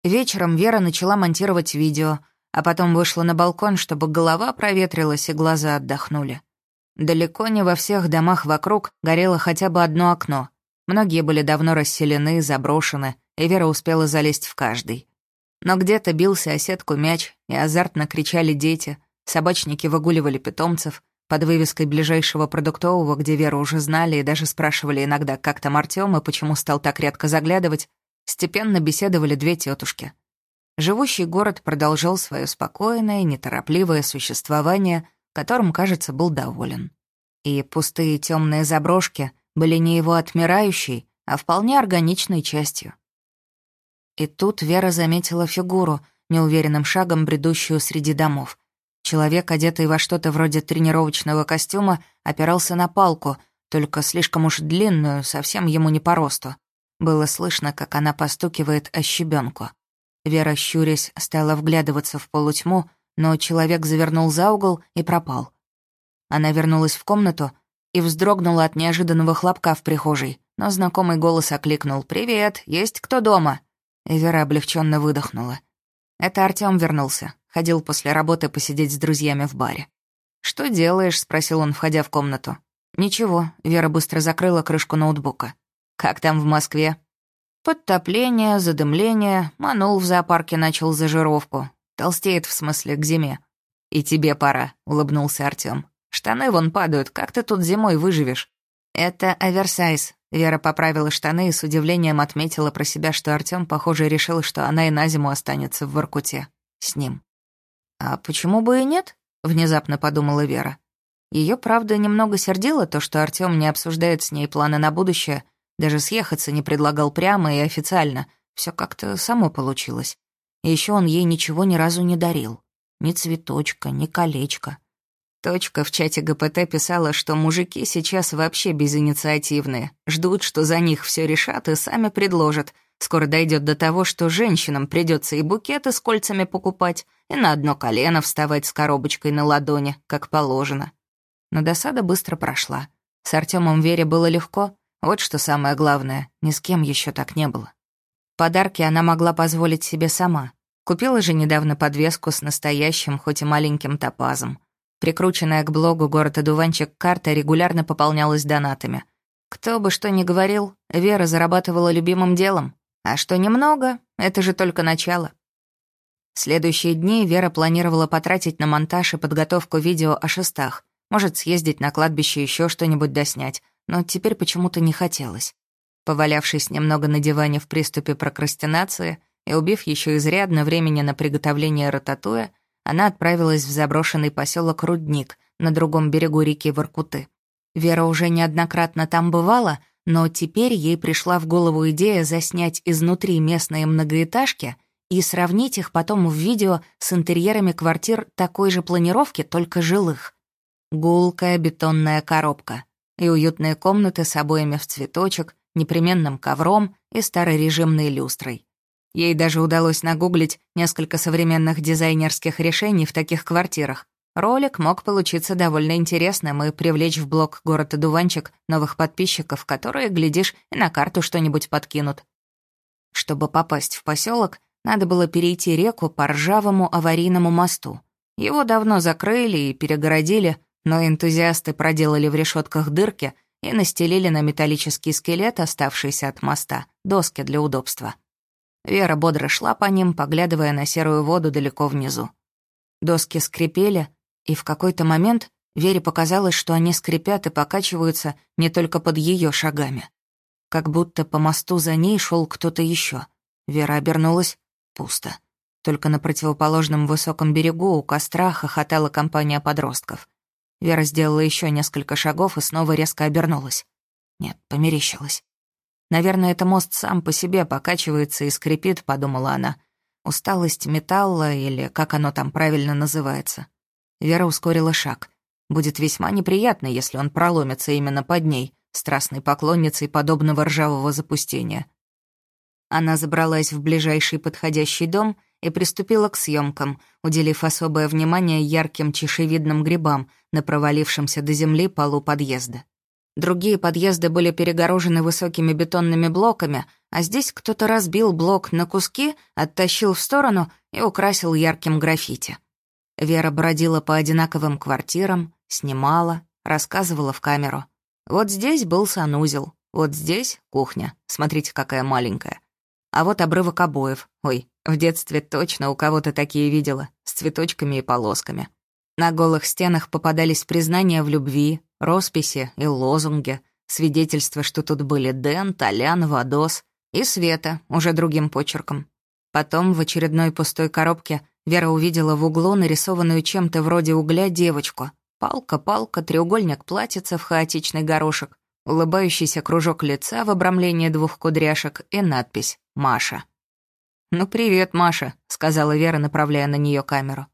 Вечером Вера начала монтировать видео, а потом вышла на балкон, чтобы голова проветрилась и глаза отдохнули. Далеко не во всех домах вокруг горело хотя бы одно окно. Многие были давно расселены, заброшены, и Вера успела залезть в каждый. Но где-то бился о сетку мяч, и азартно кричали дети, собачники выгуливали питомцев, под вывеской ближайшего продуктового, где Веру уже знали и даже спрашивали иногда, как там Артём и почему стал так редко заглядывать, степенно беседовали две тетушки — живущий город продолжал свое спокойное, неторопливое существование, которым, кажется, был доволен. И пустые темные заброшки были не его отмирающей, а вполне органичной частью. И тут Вера заметила фигуру, неуверенным шагом бредущую среди домов. Человек, одетый во что-то вроде тренировочного костюма, опирался на палку, только слишком уж длинную, совсем ему не по росту. Было слышно, как она постукивает о щебенку. Вера, щурясь, стала вглядываться в полутьму, но человек завернул за угол и пропал. Она вернулась в комнату и вздрогнула от неожиданного хлопка в прихожей, но знакомый голос окликнул «Привет, есть кто дома?» И Вера облегченно выдохнула. Это Артём вернулся, ходил после работы посидеть с друзьями в баре. «Что делаешь?» — спросил он, входя в комнату. «Ничего», — Вера быстро закрыла крышку ноутбука. «Как там в Москве?» Подтопление, задымление, манул в зоопарке начал зажировку. Толстеет, в смысле, к зиме. «И тебе пора», — улыбнулся Артём. «Штаны вон падают, как ты тут зимой выживешь?» «Это оверсайз». Вера поправила штаны и с удивлением отметила про себя, что Артём, похоже, решил, что она и на зиму останется в Воркуте. С ним. «А почему бы и нет?» — внезапно подумала Вера. Ее, правда, немного сердило то, что Артём не обсуждает с ней планы на будущее, даже съехаться не предлагал прямо и официально. Все как-то само получилось. И еще он ей ничего ни разу не дарил. Ни цветочка, ни колечка. Точка в чате ГПТ писала, что мужики сейчас вообще безинициативные, ждут, что за них все решат и сами предложат. Скоро дойдет до того, что женщинам придется и букеты с кольцами покупать, и на одно колено вставать с коробочкой на ладони, как положено. Но досада быстро прошла. С Артемом Вере было легко, вот что самое главное, ни с кем еще так не было. Подарки она могла позволить себе сама. Купила же недавно подвеску с настоящим, хоть и маленьким топазом. Прикрученная к блогу город Одуванчик карта регулярно пополнялась донатами. Кто бы что ни говорил, Вера зарабатывала любимым делом. А что немного, это же только начало. Следующие дни Вера планировала потратить на монтаж и подготовку видео о шестах. Может, съездить на кладбище еще что-нибудь доснять, но теперь почему-то не хотелось. Повалявшись немного на диване в приступе прокрастинации и убив еще изрядно времени на приготовление рататуя, она отправилась в заброшенный поселок Рудник на другом берегу реки Воркуты. Вера уже неоднократно там бывала, но теперь ей пришла в голову идея заснять изнутри местные многоэтажки и сравнить их потом в видео с интерьерами квартир такой же планировки, только жилых. Гулкая бетонная коробка и уютные комнаты с обоями в цветочек, непременным ковром и старорежимной люстрой. Ей даже удалось нагуглить несколько современных дизайнерских решений в таких квартирах. Ролик мог получиться довольно интересным и привлечь в блог город Дуванчик новых подписчиков, которые, глядишь, и на карту что-нибудь подкинут. Чтобы попасть в поселок, надо было перейти реку по ржавому аварийному мосту. Его давно закрыли и перегородили, но энтузиасты проделали в решетках дырки и настелили на металлический скелет, оставшийся от моста, доски для удобства. Вера бодро шла по ним, поглядывая на серую воду далеко внизу. Доски скрипели, и в какой-то момент Вере показалось, что они скрипят и покачиваются не только под ее шагами. Как будто по мосту за ней шел кто-то еще. Вера обернулась — пусто. Только на противоположном высоком берегу у костра хохотала компания подростков. Вера сделала еще несколько шагов и снова резко обернулась. Нет, померещилась. Наверное, это мост сам по себе покачивается и скрипит, подумала она. Усталость металла или как оно там правильно называется. Вера ускорила шаг. Будет весьма неприятно, если он проломится именно под ней, страстной поклонницей подобного ржавого запустения. Она забралась в ближайший подходящий дом и приступила к съемкам, уделив особое внимание ярким чешевидным грибам на провалившемся до земли полу подъезда. Другие подъезды были перегорожены высокими бетонными блоками, а здесь кто-то разбил блок на куски, оттащил в сторону и украсил ярким граффити. Вера бродила по одинаковым квартирам, снимала, рассказывала в камеру. Вот здесь был санузел, вот здесь кухня, смотрите, какая маленькая. А вот обрывок обоев, ой, в детстве точно у кого-то такие видела, с цветочками и полосками. На голых стенах попадались признания в любви, росписи и лозунги, свидетельства, что тут были Дэн, Толян, Вадос и Света, уже другим почерком. Потом в очередной пустой коробке Вера увидела в углу нарисованную чем-то вроде угля девочку. Палка-палка, треугольник платьица в хаотичный горошек, улыбающийся кружок лица в обрамлении двух кудряшек и надпись «Маша». «Ну, привет, Маша», — сказала Вера, направляя на нее камеру.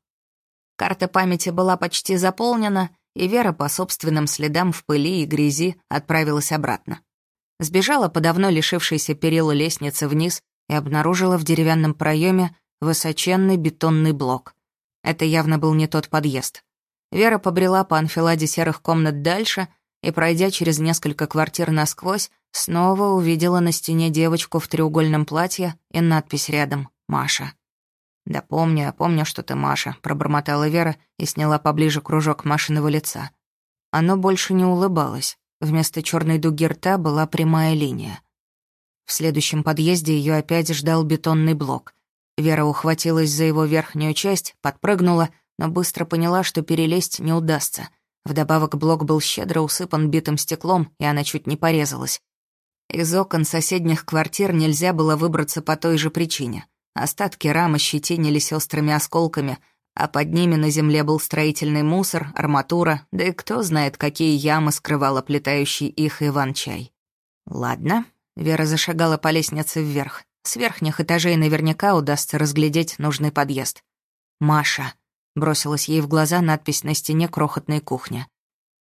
Карта памяти была почти заполнена, и Вера по собственным следам в пыли и грязи отправилась обратно. Сбежала по давно лишившейся перила лестницы вниз и обнаружила в деревянном проеме высоченный бетонный блок. Это явно был не тот подъезд. Вера побрела по анфиладе серых комнат дальше и, пройдя через несколько квартир насквозь, снова увидела на стене девочку в треугольном платье и надпись рядом «Маша». «Да помню, помню, что ты Маша», — пробормотала Вера и сняла поближе кружок Машиного лица. Оно больше не улыбалось. Вместо черной дуги рта была прямая линия. В следующем подъезде ее опять ждал бетонный блок. Вера ухватилась за его верхнюю часть, подпрыгнула, но быстро поняла, что перелезть не удастся. Вдобавок блок был щедро усыпан битым стеклом, и она чуть не порезалась. Из окон соседних квартир нельзя было выбраться по той же причине — Остатки рамы щетинились острыми осколками, а под ними на земле был строительный мусор, арматура, да и кто знает, какие ямы скрывал оплетающий их Иван-чай. «Ладно», — Вера зашагала по лестнице вверх. С верхних этажей наверняка удастся разглядеть нужный подъезд. «Маша». бросилась ей в глаза надпись на стене крохотной кухни.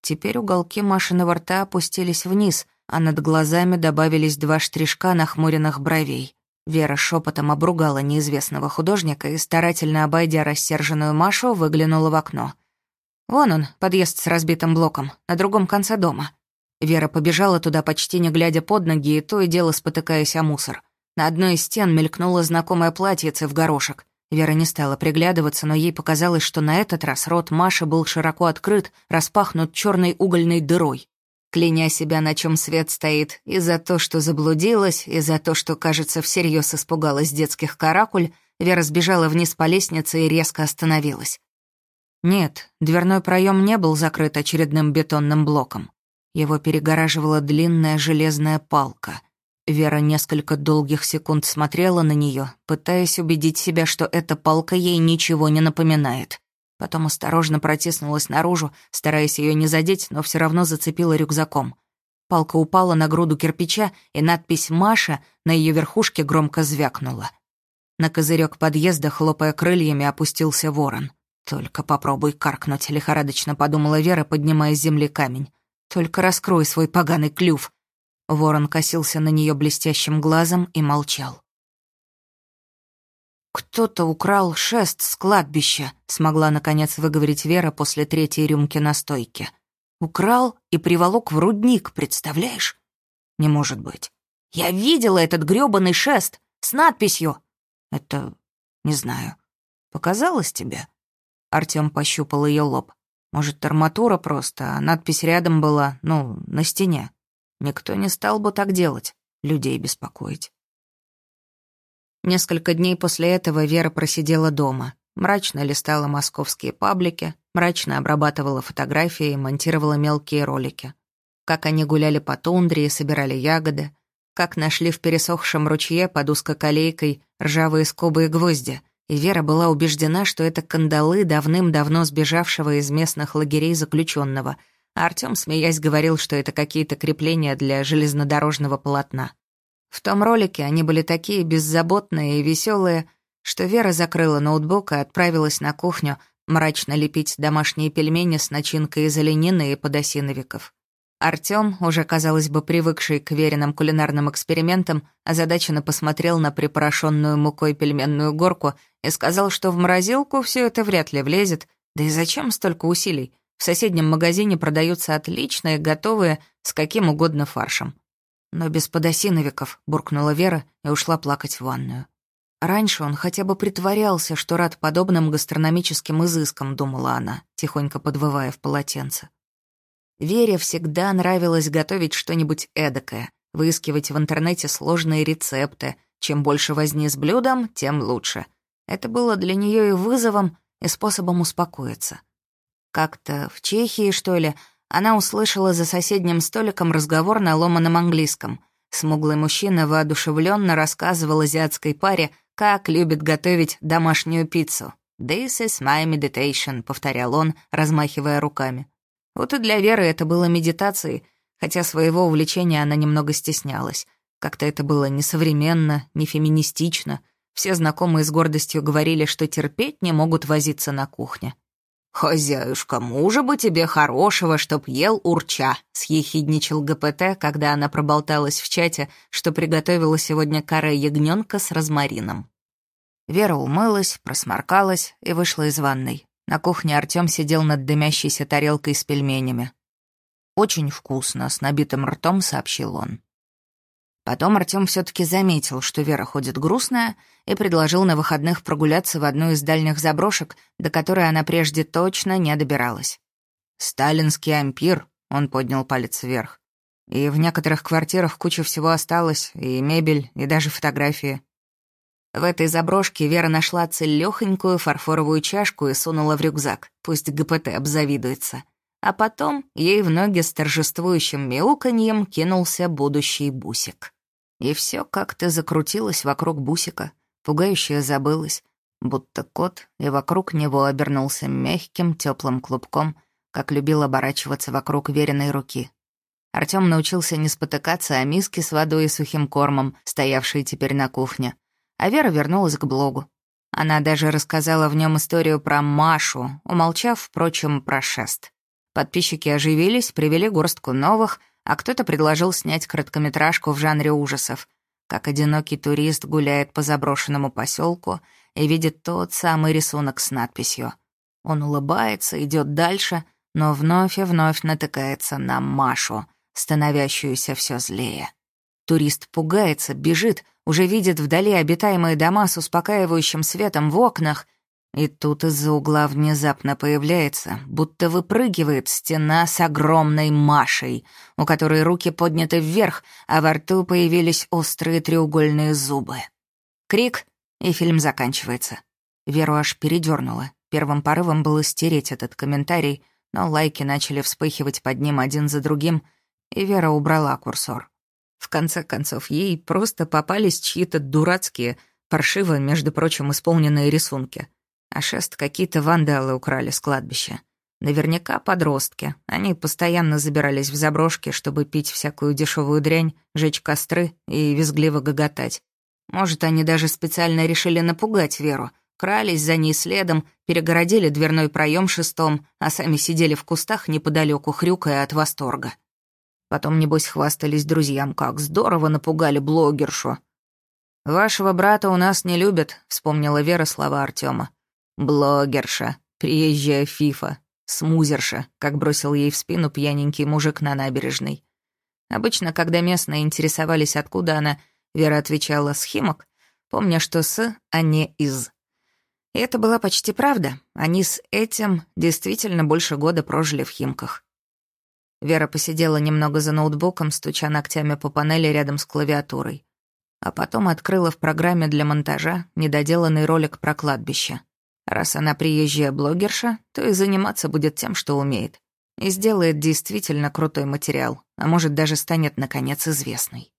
Теперь уголки Машиного рта опустились вниз, а над глазами добавились два штришка нахмуренных бровей. Вера шепотом обругала неизвестного художника и, старательно обойдя рассерженную Машу, выглянула в окно. «Вон он, подъезд с разбитым блоком, на другом конце дома». Вера побежала туда, почти не глядя под ноги, и то и дело спотыкаясь о мусор. На одной из стен мелькнуло знакомое платьице в горошек. Вера не стала приглядываться, но ей показалось, что на этот раз рот Маши был широко открыт, распахнут черной угольной дырой. Кляня себя, на чем свет стоит, и за то, что заблудилась, и за то, что, кажется, всерьез испугалась детских каракуль, Вера сбежала вниз по лестнице и резко остановилась. Нет, дверной проем не был закрыт очередным бетонным блоком. Его перегораживала длинная железная палка. Вера несколько долгих секунд смотрела на нее, пытаясь убедить себя, что эта палка ей ничего не напоминает. Потом осторожно протиснулась наружу, стараясь ее не задеть, но все равно зацепила рюкзаком. Палка упала на груду кирпича, и надпись «Маша» на ее верхушке громко звякнула. На козырек подъезда, хлопая крыльями, опустился ворон. «Только попробуй каркнуть», — лихорадочно подумала Вера, поднимая с земли камень. «Только раскрой свой поганый клюв». Ворон косился на нее блестящим глазом и молчал. «Кто-то украл шест с кладбища», — смогла наконец выговорить Вера после третьей рюмки на стойке. «Украл и приволок в рудник, представляешь?» «Не может быть. Я видела этот грёбаный шест с надписью». «Это... не знаю. Показалось тебе?» Артём пощупал её лоб. Может, арматура просто, а надпись рядом была, ну, на стене. Никто не стал бы так делать, людей беспокоить. Несколько дней после этого Вера просидела дома. Мрачно листала московские паблики, мрачно обрабатывала фотографии и монтировала мелкие ролики. Как они гуляли по тундре и собирали ягоды, как нашли в пересохшем ручье под узкоколейкой ржавые скобы и гвозди — и Вера была убеждена, что это кандалы давным-давно сбежавшего из местных лагерей заключенного, а Артём, смеясь, говорил, что это какие-то крепления для железнодорожного полотна. В том ролике они были такие беззаботные и веселые, что Вера закрыла ноутбук и отправилась на кухню мрачно лепить домашние пельмени с начинкой из оленины и подосиновиков. Артём, уже, казалось бы, привыкший к веренным кулинарным экспериментам, озадаченно посмотрел на припорошенную мукой пельменную горку и сказал, что в морозилку все это вряд ли влезет, да и зачем столько усилий? В соседнем магазине продаются отличные, готовые, с каким угодно фаршем. Но без подосиновиков, буркнула Вера и ушла плакать в ванную. Раньше он хотя бы притворялся, что рад подобным гастрономическим изыскам, думала она, тихонько подвывая в полотенце. Вере всегда нравилось готовить что-нибудь эдакое, выискивать в интернете сложные рецепты. Чем больше возни с блюдом, тем лучше. Это было для нее и вызовом, и способом успокоиться. Как-то в Чехии, что ли, она услышала за соседним столиком разговор на ломаном английском. Смуглый мужчина воодушевленно рассказывал азиатской паре, как любит готовить домашнюю пиццу. «This is my meditation», — повторял он, размахивая руками. Вот и для Веры это было медитацией, хотя своего увлечения она немного стеснялась. Как-то это было несовременно, не феминистично. Все знакомые с гордостью говорили, что терпеть не могут возиться на кухне. «Хозяюшка, мужа бы тебе хорошего, чтоб ел урча», — съехидничал ГПТ, когда она проболталась в чате, что приготовила сегодня каре ягненка с розмарином. Вера умылась, просморкалась и вышла из ванной. На кухне Артём сидел над дымящейся тарелкой с пельменями. «Очень вкусно», — с набитым ртом сообщил он. Потом Артём всё-таки заметил, что Вера ходит грустная, и предложил на выходных прогуляться в одну из дальних заброшек, до которой она прежде точно не добиралась. «Сталинский ампир», — он поднял палец вверх. «И в некоторых квартирах куча всего осталось, и мебель, и даже фотографии. В этой заброшке Вера нашла целёхонькую фарфоровую чашку и сунула в рюкзак. Пусть ГПТ обзавидуется. А потом ей в ноги с торжествующим мяуканьем кинулся будущий бусик. И всё как-то закрутилось вокруг бусика. Пугающее забылось. Будто кот, и вокруг него обернулся мягким, тёплым клубком, как любил оборачиваться вокруг веренной руки. Артём научился не спотыкаться о миске с водой и сухим кормом, стоявшей теперь на кухне, а Вера вернулась к блогу. Она даже рассказала в нем историю про Машу, умолчав, впрочем, про шест. Подписчики оживились, привели горстку новых, а кто-то предложил снять короткометражку в жанре ужасов, как одинокий турист гуляет по заброшенному поселку и видит тот самый рисунок с надписью. Он улыбается, идет дальше, но вновь и вновь натыкается на Машу, становящуюся все злее. Турист пугается, бежит, уже видит вдали обитаемые дома с успокаивающим светом в окнах, и тут из-за угла внезапно появляется, будто выпрыгивает стена с огромной Машей, у которой руки подняты вверх, а во рту появились острые треугольные зубы. Крик, и фильм заканчивается. Веру аж передернула. Первым порывом было стереть этот комментарий, но лайки начали вспыхивать под ним один за другим, и Вера убрала курсор. В конце концов, ей просто попались чьи-то дурацкие, паршиво, между прочим, исполненные рисунки. А шест какие-то вандалы украли с кладбища. Наверняка подростки. Они постоянно забирались в заброшки, чтобы пить всякую дешевую дрянь, жечь костры и визгливо гоготать. Может, они даже специально решили напугать Веру. Крались за ней следом, перегородили дверной проем шестом, а сами сидели в кустах неподалеку, хрюкая от восторга. Потом, небось, хвастались друзьям, как здорово напугали блогершу. «Вашего брата у нас не любят», — вспомнила Вера слова Артема. «Блогерша, приезжая фифа, смузерша», как бросил ей в спину пьяненький мужик на набережной. Обычно, когда местные интересовались, откуда она, Вера отвечала «схимок», помня, что «с», а не «из». И это была почти правда. Они с этим действительно больше года прожили в Химках. Вера посидела немного за ноутбуком, стуча ногтями по панели рядом с клавиатурой. А потом открыла в программе для монтажа недоделанный ролик про кладбище. Раз она приезжая блогерша, то и заниматься будет тем, что умеет. И сделает действительно крутой материал, а может даже станет, наконец, известной.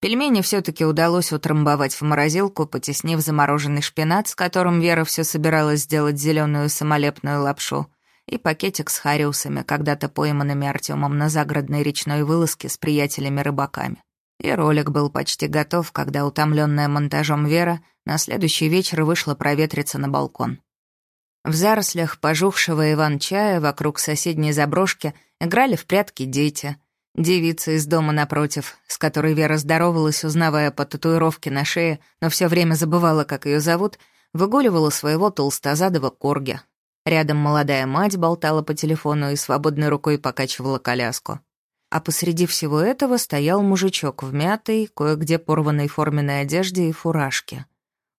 Пельмени все таки удалось утрамбовать в морозилку, потеснив замороженный шпинат, с которым Вера все собиралась сделать зеленую самолепную лапшу — и пакетик с хариусами, когда-то пойманными Артемом на загородной речной вылазке с приятелями-рыбаками. И ролик был почти готов, когда утомленная монтажом Вера на следующий вечер вышла проветриться на балкон. В зарослях пожухшего Иван-чая вокруг соседней заброшки играли в прятки дети. Девица из дома напротив, с которой Вера здоровалась, узнавая по татуировке на шее, но все время забывала, как ее зовут, выгуливала своего толстозадого корги, Рядом молодая мать болтала по телефону и свободной рукой покачивала коляску. А посреди всего этого стоял мужичок в мятой, кое-где порванной форменной одежде и фуражке.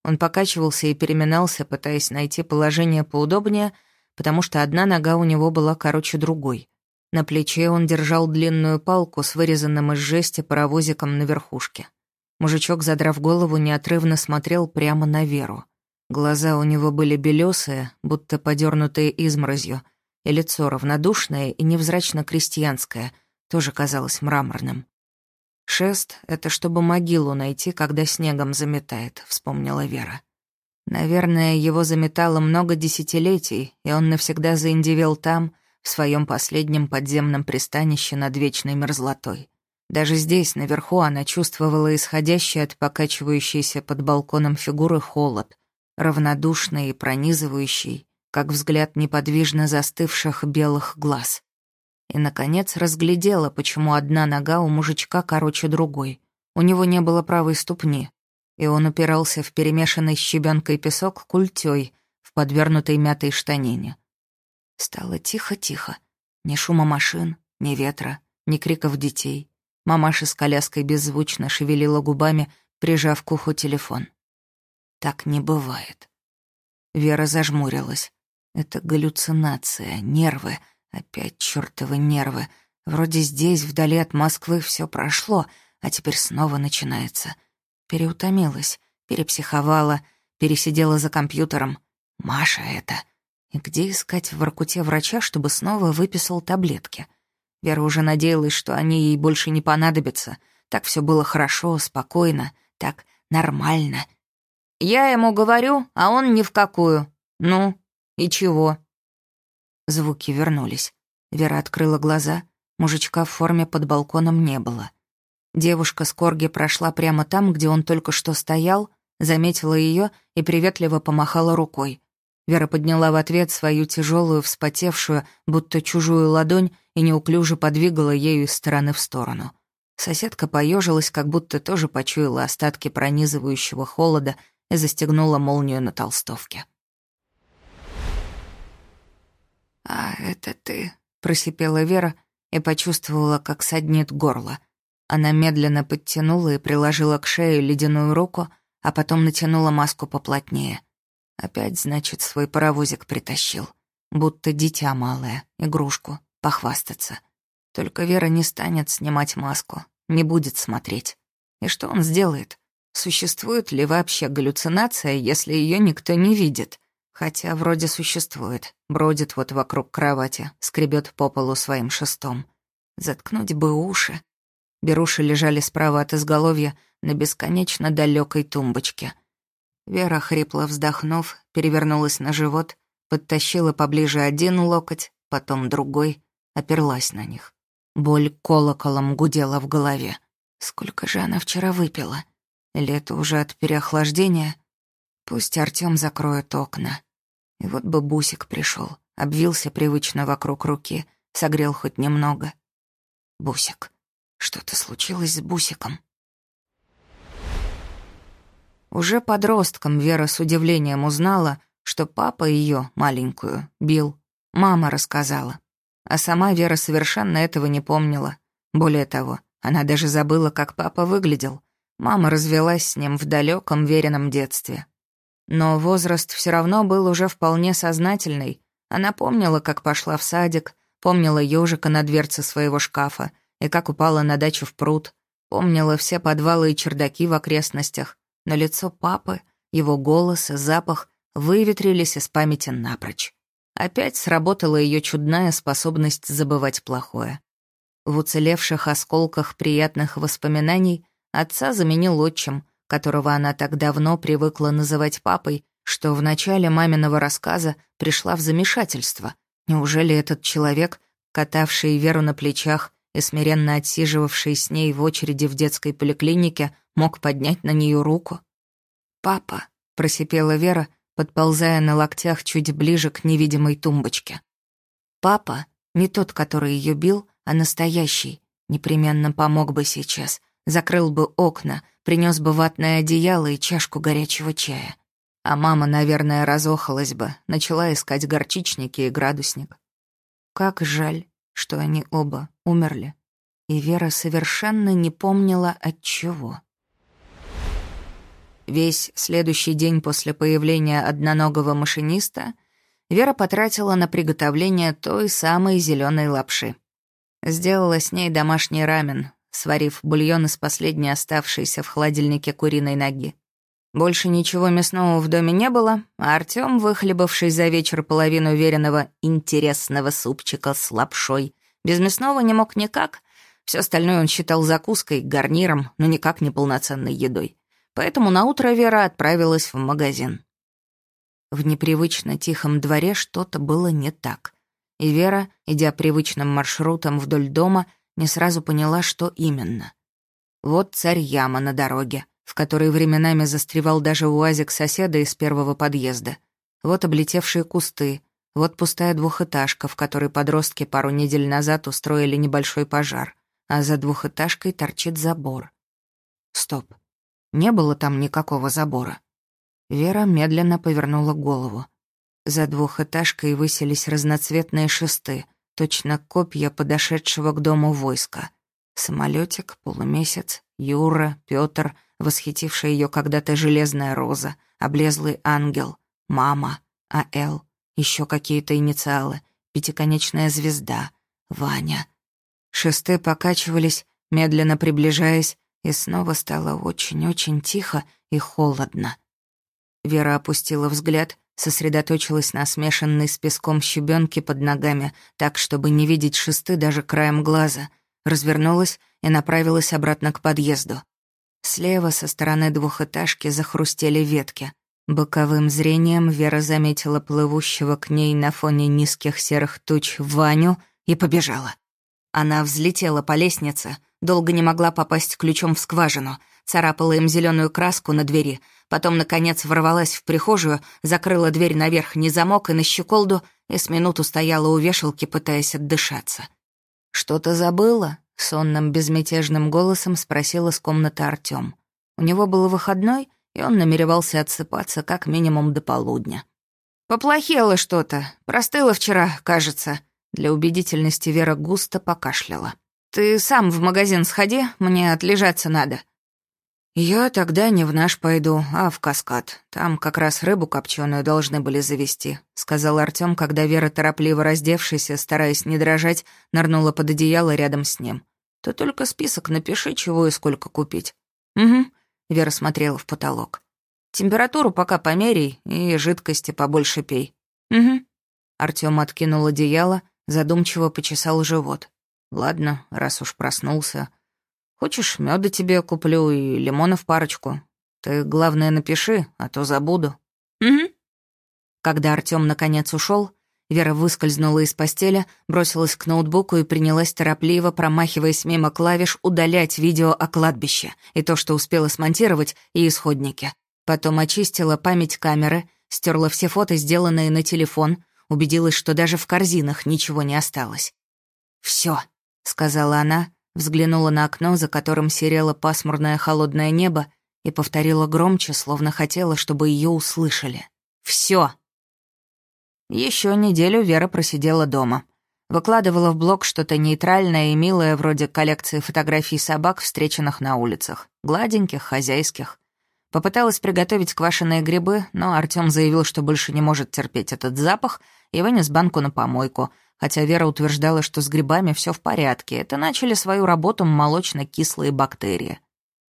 Он покачивался и переминался, пытаясь найти положение поудобнее, потому что одна нога у него была короче другой. На плече он держал длинную палку с вырезанным из жести паровозиком на верхушке. Мужичок, задрав голову, неотрывно смотрел прямо на Веру. Глаза у него были белесые, будто подернутые изморозью, и лицо равнодушное и невзрачно крестьянское, тоже казалось мраморным. «Шест — это чтобы могилу найти, когда снегом заметает», — вспомнила Вера. Наверное, его заметало много десятилетий, и он навсегда заиндивел там, в своем последнем подземном пристанище над вечной мерзлотой. Даже здесь, наверху, она чувствовала исходящий от покачивающейся под балконом фигуры холод, равнодушный и пронизывающий, как взгляд неподвижно застывших белых глаз. И, наконец, разглядела, почему одна нога у мужичка короче другой. У него не было правой ступни, и он упирался в перемешанный с щебенкой песок культей в подвернутой мятой штанине. Стало тихо-тихо. Ни шума машин, ни ветра, ни криков детей. Мамаша с коляской беззвучно шевелила губами, прижав к уху телефон. Так не бывает. Вера зажмурилась. Это галлюцинация, нервы, опять чертовы нервы. Вроде здесь, вдали от Москвы, все прошло, а теперь снова начинается. Переутомилась, перепсиховала, пересидела за компьютером. Маша это. И где искать в Воркуте врача, чтобы снова выписал таблетки? Вера уже надеялась, что они ей больше не понадобятся. Так все было хорошо, спокойно, так нормально — я ему говорю, а он ни в какую. Ну, и чего?» Звуки вернулись. Вера открыла глаза. Мужичка в форме под балконом не было. Девушка с корги прошла прямо там, где он только что стоял, заметила ее и приветливо помахала рукой. Вера подняла в ответ свою тяжелую, вспотевшую, будто чужую ладонь и неуклюже подвигала ею из стороны в сторону. Соседка поежилась, как будто тоже почуяла остатки пронизывающего холода и застегнула молнию на толстовке. «А это ты», — просипела Вера и почувствовала, как саднит горло. Она медленно подтянула и приложила к шее ледяную руку, а потом натянула маску поплотнее. Опять, значит, свой паровозик притащил. Будто дитя малое, игрушку, похвастаться. Только Вера не станет снимать маску, не будет смотреть. И что он сделает? Существует ли вообще галлюцинация, если ее никто не видит? Хотя вроде существует. Бродит вот вокруг кровати, скребет по полу своим шестом. Заткнуть бы уши. Беруши лежали справа от изголовья на бесконечно далекой тумбочке. Вера, хрипло вздохнув, перевернулась на живот, подтащила поближе один локоть, потом другой, оперлась на них. Боль колоколом гудела в голове. Сколько же она вчера выпила? Или это уже от переохлаждения? Пусть Артём закроет окна. И вот бы Бусик пришел, обвился привычно вокруг руки, согрел хоть немного. Бусик. Что-то случилось с Бусиком. Уже подростком Вера с удивлением узнала, что папа ее, маленькую, бил. Мама рассказала. А сама Вера совершенно этого не помнила. Более того, она даже забыла, как папа выглядел. Мама развелась с ним в далеком веренном детстве. Но возраст все равно был уже вполне сознательный. Она помнила, как пошла в садик, помнила ежика на дверце своего шкафа и как упала на дачу в пруд, помнила все подвалы и чердаки в окрестностях, но лицо папы, его голос и запах выветрились из памяти напрочь. Опять сработала ее чудная способность забывать плохое. В уцелевших осколках приятных воспоминаний отца заменил отчим, которого она так давно привыкла называть папой, что в начале маминого рассказа пришла в замешательство. Неужели этот человек, катавший Веру на плечах и смиренно отсиживавший с ней в очереди в детской поликлинике, мог поднять на нее руку? «Папа», — просипела Вера, подползая на локтях чуть ближе к невидимой тумбочке. «Папа, не тот, который ее бил, а настоящий, непременно помог бы сейчас, закрыл бы окна, принес бы ватное одеяло и чашку горячего чая. А мама, наверное, разохалась бы, начала искать горчичники и градусник. Как жаль, что они оба умерли. И Вера совершенно не помнила от чего. Весь следующий день после появления одноногого машиниста Вера потратила на приготовление той самой зеленой лапши. Сделала с ней домашний рамен, сварив бульон из последней оставшейся в холодильнике куриной ноги. Больше ничего мясного в доме не было, а Артём, выхлебавший за вечер половину уверенного интересного супчика с лапшой, без мясного не мог никак. Все остальное он считал закуской, гарниром, но никак не полноценной едой. Поэтому наутро Вера отправилась в магазин. В непривычно тихом дворе что-то было не так. И Вера, идя привычным маршрутом вдоль дома, не сразу поняла, что именно. Вот царь-яма на дороге, в которой временами застревал даже уазик соседа из первого подъезда. Вот облетевшие кусты, вот пустая двухэтажка, в которой подростки пару недель назад устроили небольшой пожар, а за двухэтажкой торчит забор. Стоп. Не было там никакого забора. Вера медленно повернула голову. За двухэтажкой высились разноцветные шесты, точно копья подошедшего к дому войска. Самолетик, полумесяц, Юра, Петр, восхитившая ее когда-то железная роза, облезлый ангел, мама, А.Л., еще какие-то инициалы, пятиконечная звезда, Ваня. Шесты покачивались, медленно приближаясь, и снова стало очень-очень тихо и холодно. Вера опустила взгляд, сосредоточилась на смешанной с песком щебенке под ногами, так, чтобы не видеть шесты даже краем глаза, развернулась и направилась обратно к подъезду. Слева со стороны двухэтажки захрустели ветки. Боковым зрением Вера заметила плывущего к ней на фоне низких серых туч Ваню и побежала. Она взлетела по лестнице — Долго не могла попасть ключом в скважину, царапала им зеленую краску на двери, потом, наконец, ворвалась в прихожую, закрыла дверь наверх не замок и на щеколду и с минуту стояла у вешалки, пытаясь отдышаться. «Что-то забыла?» — сонным безмятежным голосом спросила с комнаты Артём. У него был выходной, и он намеревался отсыпаться как минимум до полудня. «Поплохело что-то. Простыла вчера, кажется». Для убедительности Вера густо покашляла. «Ты сам в магазин сходи, мне отлежаться надо». «Я тогда не в наш пойду, а в каскад. Там как раз рыбу копченую должны были завести», — сказал Артём, когда Вера, торопливо раздевшись стараясь не дрожать, нырнула под одеяло рядом с ним. «Ты только список напиши, чего и сколько купить». «Угу», — Вера смотрела в потолок. «Температуру пока померяй и жидкости побольше пей». «Угу». Артём откинул одеяло, задумчиво почесал живот. Ладно, раз уж проснулся. Хочешь, меда тебе куплю и лимонов парочку. Ты, главное, напиши, а то забуду. Угу. Когда Артём наконец ушел, Вера выскользнула из постели, бросилась к ноутбуку и принялась торопливо, промахиваясь мимо клавиш, удалять видео о кладбище и то, что успела смонтировать, и исходники. Потом очистила память камеры, стерла все фото, сделанные на телефон, убедилась, что даже в корзинах ничего не осталось. Все, — сказала она, взглянула на окно, за которым серело пасмурное холодное небо, и повторила громче, словно хотела, чтобы ее услышали. Все. Еще неделю Вера просидела дома. Выкладывала в блог что-то нейтральное и милое, вроде коллекции фотографий собак, встреченных на улицах. Гладеньких, хозяйских. Попыталась приготовить квашеные грибы, но Артём заявил, что больше не может терпеть этот запах, и вынес банку на помойку, хотя Вера утверждала, что с грибами все в порядке, это начали свою работу молочно-кислые бактерии.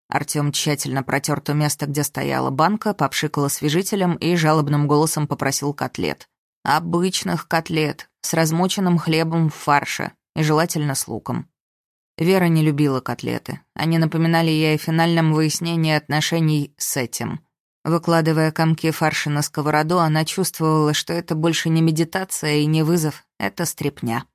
Артём тщательно протер то место, где стояла банка, попшикал освежителем и жалобным голосом попросил котлет. Обычных котлет, с размоченным хлебом в фарше, и желательно с луком. Вера не любила котлеты. Они напоминали ей о финальном выяснении отношений с этим — Выкладывая комки фарша на сковороду, она чувствовала, что это больше не медитация и не вызов, это стрепня.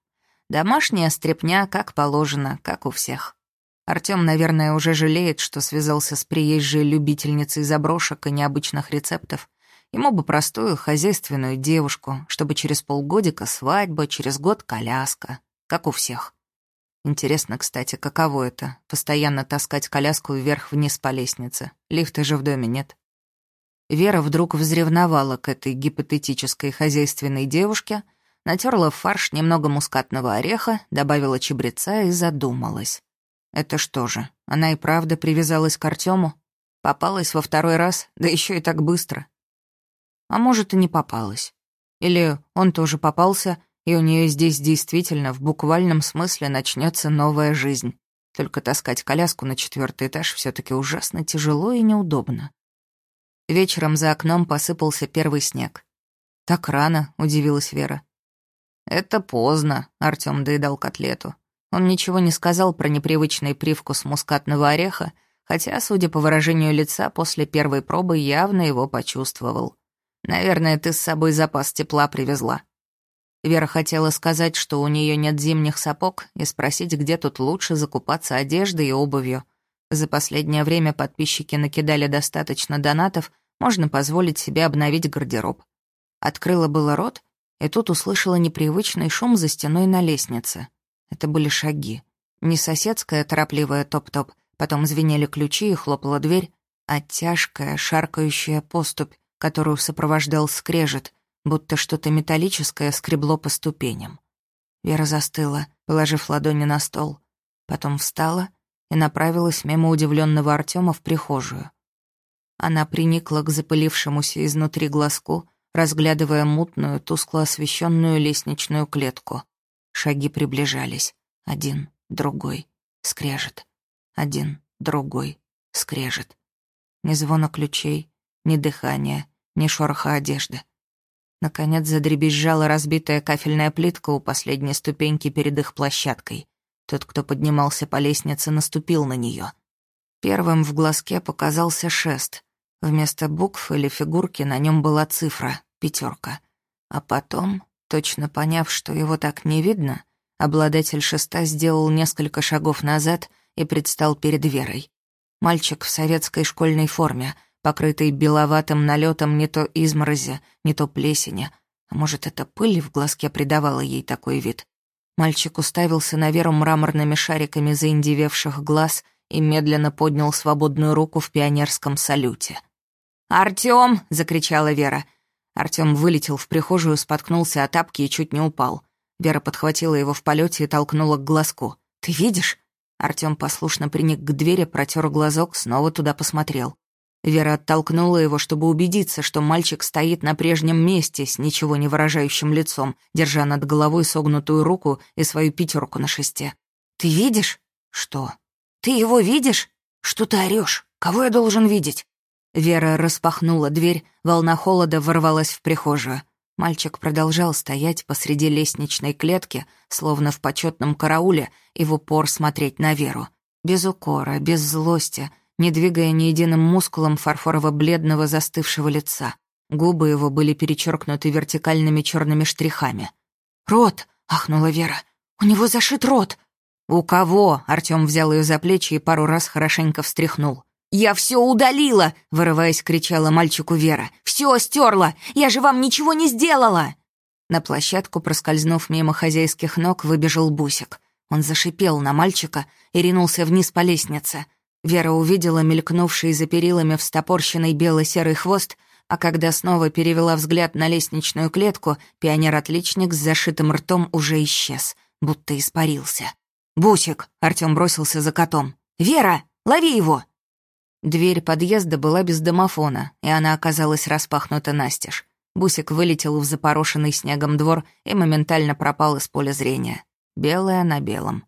Домашняя стрепня, как положено, как у всех. Артём, наверное, уже жалеет, что связался с приезжей любительницей заброшек и необычных рецептов. Ему бы простую хозяйственную девушку, чтобы через полгодика свадьба, через год коляска, как у всех. Интересно, кстати, каково это — постоянно таскать коляску вверх-вниз по лестнице. Лифта же в доме нет. Вера вдруг взревновала к этой гипотетической хозяйственной девушке, натерла в фарш немного мускатного ореха, добавила чабреца и задумалась. Это что же, она и правда привязалась к Артему? Попалась во второй раз, да еще и так быстро. А может, и не попалась. Или он тоже попался, и у нее здесь действительно в буквальном смысле начнется новая жизнь. Только таскать коляску на четвертый этаж все-таки ужасно тяжело и неудобно. Вечером за окном посыпался первый снег. «Так рано», — удивилась Вера. «Это поздно», — Артём доедал котлету. Он ничего не сказал про непривычный привкус мускатного ореха, хотя, судя по выражению лица, после первой пробы явно его почувствовал. «Наверное, ты с собой запас тепла привезла». Вера хотела сказать, что у нее нет зимних сапог, и спросить, где тут лучше закупаться одеждой и обувью — за последнее время подписчики накидали достаточно донатов, можно позволить себе обновить гардероб. Открыла было рот, и тут услышала непривычный шум за стеной на лестнице. Это были шаги. Не соседская торопливая топ-топ, потом звенели ключи и хлопала дверь, а тяжкая, шаркающая поступь, которую сопровождал скрежет, будто что-то металлическое скребло по ступеням. Вера застыла, положив ладони на стол. Потом встала и направилась мимо удивленного Артема в прихожую. Она приникла к запылившемуся изнутри глазку, разглядывая мутную, тускло освещенную лестничную клетку. Шаги приближались. Один, другой, скрежет. Один, другой, скрежет. Ни звона ключей, ни дыхания, ни шороха одежды. Наконец задребезжала разбитая кафельная плитка у последней ступеньки перед их площадкой. Тот, кто поднимался по лестнице, наступил на нее. Первым в глазке показался шест. Вместо букв или фигурки на нем была цифра — пятерка. А потом, точно поняв, что его так не видно, обладатель шеста сделал несколько шагов назад и предстал перед Верой. Мальчик в советской школьной форме, покрытый беловатым налетом не то изморози, не то плесени. А может, это пыль в глазке придавала ей такой вид? Мальчик уставился на Веру мраморными шариками заиндевевших глаз и медленно поднял свободную руку в пионерском салюте. «Артём!» — закричала Вера. Артём вылетел в прихожую, споткнулся о тапки и чуть не упал. Вера подхватила его в полете и толкнула к глазку. «Ты видишь?» Артём послушно приник к двери, протер глазок, снова туда посмотрел. Вера оттолкнула его, чтобы убедиться, что мальчик стоит на прежнем месте с ничего не выражающим лицом, держа над головой согнутую руку и свою пятерку на шесте. «Ты видишь?» «Что?» «Ты его видишь?» «Что ты орёшь? Кого я должен видеть?» Вера распахнула дверь, волна холода ворвалась в прихожую. Мальчик продолжал стоять посреди лестничной клетки, словно в почетном карауле, и в упор смотреть на Веру. Без укора, без злости — не двигая ни единым мускулом фарфорово-бледного застывшего лица. Губы его были перечеркнуты вертикальными черными штрихами. «Рот!» — ахнула Вера. «У него зашит рот!» «У кого?» — Артем взял ее за плечи и пару раз хорошенько встряхнул. «Я все удалила!» — вырываясь, кричала мальчику Вера. «Все стерла! Я же вам ничего не сделала!» На площадку, проскользнув мимо хозяйских ног, выбежал Бусик. Он зашипел на мальчика и ринулся вниз по лестнице. Вера увидела мелькнувший за перилами встопорщенный бело-серый хвост, а когда снова перевела взгляд на лестничную клетку, пионер-отличник с зашитым ртом уже исчез, будто испарился. «Бусик!» — Артём бросился за котом. «Вера, лови его!» Дверь подъезда была без домофона, и она оказалась распахнута настежь. Бусик вылетел в запорошенный снегом двор и моментально пропал из поля зрения. Белое на белом.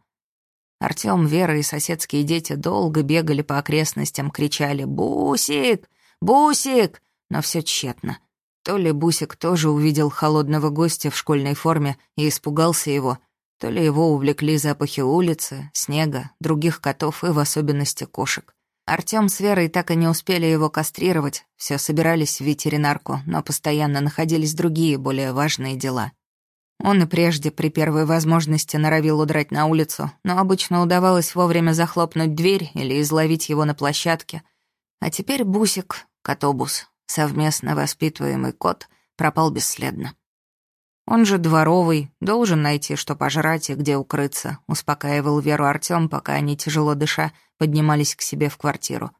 Артём, Вера и соседские дети долго бегали по окрестностям, кричали «Бусик! Бусик!», но все тщетно. То ли Бусик тоже увидел холодного гостя в школьной форме и испугался его, то ли его увлекли запахи улицы, снега, других котов и в особенности кошек. Артём с Верой так и не успели его кастрировать, все собирались в ветеринарку, но постоянно находились другие, более важные дела. Он и прежде при первой возможности норовил удрать на улицу, но обычно удавалось вовремя захлопнуть дверь или изловить его на площадке. А теперь Бусик, котобус, совместно воспитываемый кот, пропал бесследно. Он же дворовый, должен найти, что пожрать и где укрыться, успокаивал Веру Артём, пока они, тяжело дыша, поднимались к себе в квартиру.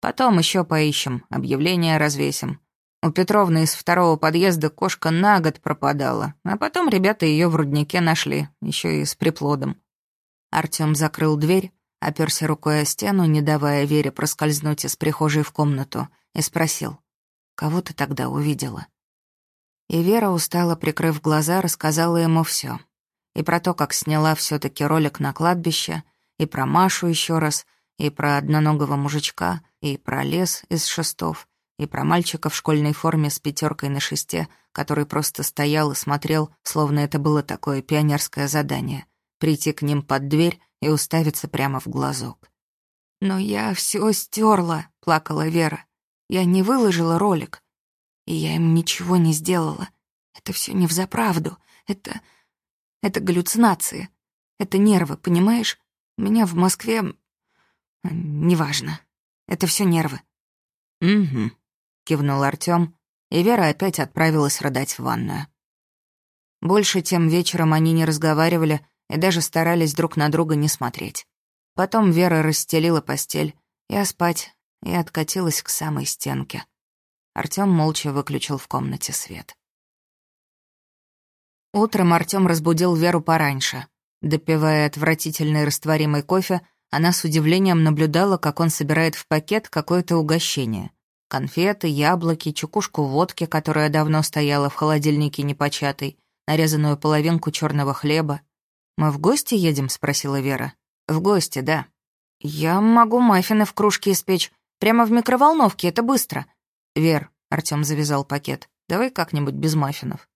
Потом еще поищем, объявление развесим. У Петровны из второго подъезда кошка на год пропадала, а потом ребята ее в руднике нашли, еще и с приплодом. Артем закрыл дверь, оперся рукой о стену, не давая Вере проскользнуть из прихожей в комнату, и спросил, «Кого ты тогда увидела?» И Вера, устало прикрыв глаза, рассказала ему все. И про то, как сняла все таки ролик на кладбище, и про Машу еще раз, и про одноногого мужичка, и про лес из шестов, и про мальчика в школьной форме с пятеркой на шесте, который просто стоял и смотрел, словно это было такое пионерское задание — прийти к ним под дверь и уставиться прямо в глазок. «Но я все стерла», — плакала Вера. «Я не выложила ролик, и я им ничего не сделала. Это все не взаправду. Это... это галлюцинации. Это нервы, понимаешь? У меня в Москве... Неважно. Это все нервы». «Угу», — кивнул Артём, и Вера опять отправилась рыдать в ванную. Больше тем вечером они не разговаривали и даже старались друг на друга не смотреть. Потом Вера расстелила постель, я спать, и откатилась к самой стенке. Артём молча выключил в комнате свет. Утром Артём разбудил Веру пораньше. Допивая отвратительный растворимый кофе, она с удивлением наблюдала, как он собирает в пакет какое-то угощение — Конфеты, яблоки, чекушку водки, которая давно стояла в холодильнике непочатой, нарезанную половинку черного хлеба. «Мы в гости едем?» — спросила Вера. «В гости, да». «Я могу маффины в кружке испечь. Прямо в микроволновке, это быстро». «Вер», — Артём завязал пакет, — «давай как-нибудь без маффинов».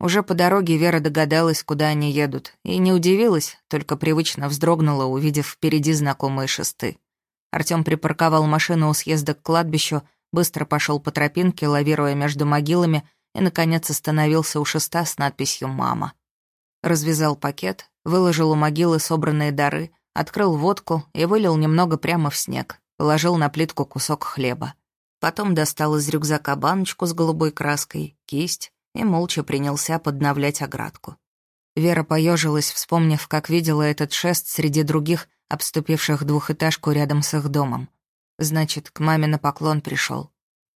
Уже по дороге Вера догадалась, куда они едут, и не удивилась, только привычно вздрогнула, увидев впереди знакомые шесты. Артём припарковал машину у съезда к кладбищу, быстро пошел по тропинке, лавируя между могилами, и, наконец, остановился у шеста с надписью «Мама». Развязал пакет, выложил у могилы собранные дары, открыл водку и вылил немного прямо в снег, положил на плитку кусок хлеба. Потом достал из рюкзака баночку с голубой краской, кисть и молча принялся подновлять оградку. Вера поежилась, вспомнив, как видела этот шест среди других, обступивших двухэтажку рядом с их домом. Значит, к маме на поклон пришел.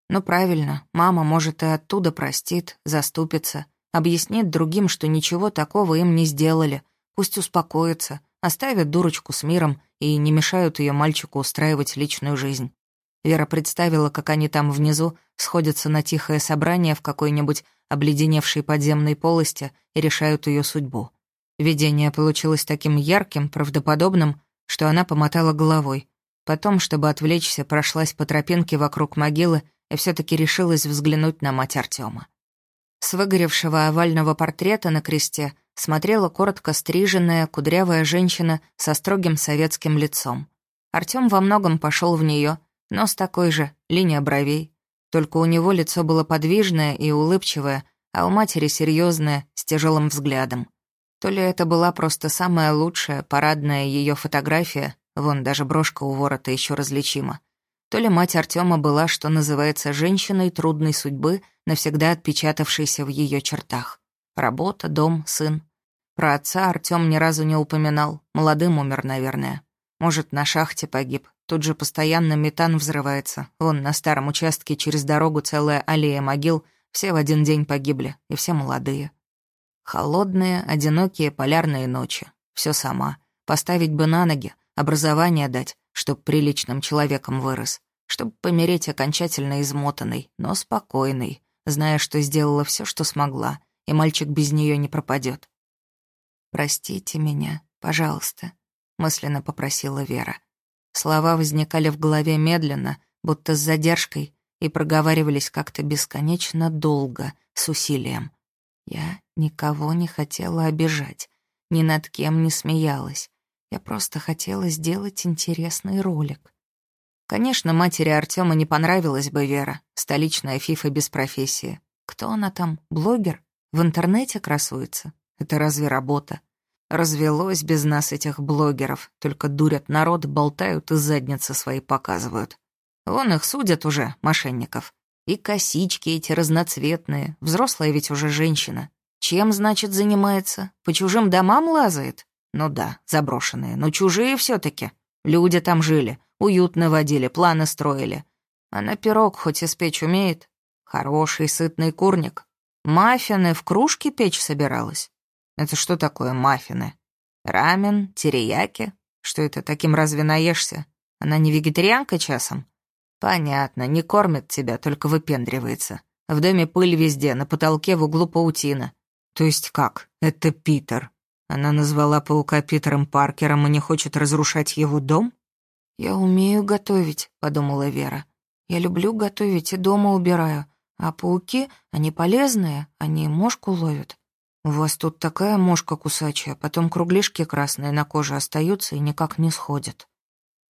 Ну правильно, мама, может, и оттуда простит, заступится, объяснит другим, что ничего такого им не сделали, пусть успокоятся, оставят дурочку с миром и не мешают ее мальчику устраивать личную жизнь. Вера представила, как они там внизу сходятся на тихое собрание в какой-нибудь обледеневшей подземной полости и решают ее судьбу. Видение получилось таким ярким, правдоподобным, что она помотала головой. Потом, чтобы отвлечься, прошлась по тропинке вокруг могилы и все таки решилась взглянуть на мать Артема. С выгоревшего овального портрета на кресте смотрела коротко стриженная, кудрявая женщина со строгим советским лицом. Артем во многом пошел в нее, но с такой же, линия бровей. Только у него лицо было подвижное и улыбчивое, а у матери серьезное, с тяжелым взглядом. То ли это была просто самая лучшая парадная ее фотография, вон даже брошка у ворота еще различима, то ли мать Артема была, что называется, женщиной трудной судьбы, навсегда отпечатавшейся в ее чертах. Работа, дом, сын. Про отца Артем ни разу не упоминал, молодым умер, наверное. Может, на шахте погиб. Тут же постоянно метан взрывается. Вон на старом участке через дорогу целая аллея могил, все в один день погибли, и все молодые. Холодные, одинокие полярные ночи. Все сама. Поставить бы на ноги, образование дать, чтоб приличным человеком вырос, чтоб помереть окончательно измотанный, но спокойный, зная, что сделала все, что смогла, и мальчик без нее не пропадет. «Простите меня, пожалуйста», — мысленно попросила Вера. Слова возникали в голове медленно, будто с задержкой, и проговаривались как-то бесконечно долго, с усилием. Я никого не хотела обижать, ни над кем не смеялась. Я просто хотела сделать интересный ролик. Конечно, матери Артема не понравилась бы Вера, столичная фифа без профессии. Кто она там, блогер? В интернете красуется? Это разве работа? Развелось без нас этих блогеров, только дурят народ, болтают и задницы свои показывают. Вон их судят уже, мошенников. И косички эти разноцветные, взрослая ведь уже женщина. Чем, значит, занимается? По чужим домам лазает? Ну да, заброшенные, но чужие все таки Люди там жили, уютно водили, планы строили. Она пирог хоть испечь умеет. Хороший, сытный курник. Маффины в кружке печь собиралась. Это что такое маффины? Рамен, терияки? Что это, таким разве наешься? Она не вегетарианка часом? Понятно, не кормит тебя, только выпендривается. В доме пыль везде, на потолке в углу паутина. То есть как? Это Питер. Она назвала паука Питером Паркером и не хочет разрушать его дом? «Я умею готовить», — подумала Вера. «Я люблю готовить и дома убираю. А пауки, они полезные, они мошку ловят. У вас тут такая мошка кусачая, потом кругляшки красные на коже остаются и никак не сходят».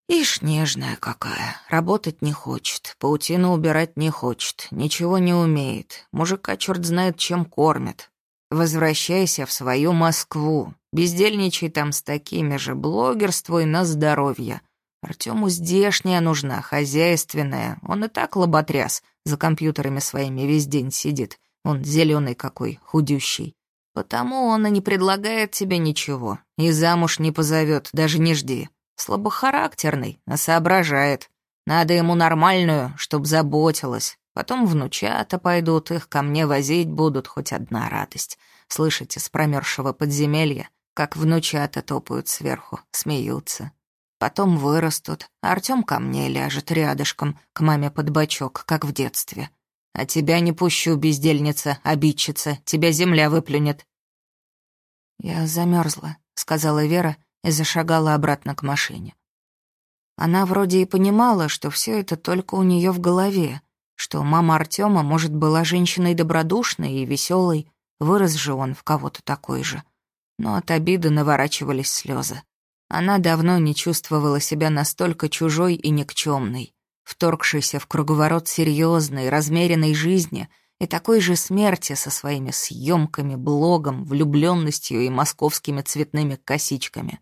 «Ишь, нежная какая, работать не хочет, паутину убирать не хочет, ничего не умеет, мужика черт знает чем кормят, Возвращайся в свою Москву. Бездельничай там с такими же, блогерствуй на здоровье. Артему здешняя нужна, хозяйственная. Он и так лоботряс, за компьютерами своими весь день сидит. Он зеленый какой, худющий. Потому он и не предлагает тебе ничего. И замуж не позовет, даже не жди. Слабохарактерный, а соображает. Надо ему нормальную, чтоб заботилась. Потом внучата пойдут, их ко мне возить будут, хоть одна радость. Слышите, с промерзшего подземелья, как внучата топают сверху, смеются. Потом вырастут, а Артём ко мне ляжет рядышком, к маме под бочок, как в детстве. А тебя не пущу, бездельница, обидчица, тебя земля выплюнет. Я замерзла, сказала Вера и зашагала обратно к машине. Она вроде и понимала, что все это только у нее в голове, что мама Артема, может, была женщиной добродушной и веселой, вырос же он в кого-то такой же. Но от обиды наворачивались слезы. Она давно не чувствовала себя настолько чужой и никчемной, вторгшейся в круговорот серьезной, размеренной жизни и такой же смерти со своими съемками, блогом, влюбленностью и московскими цветными косичками.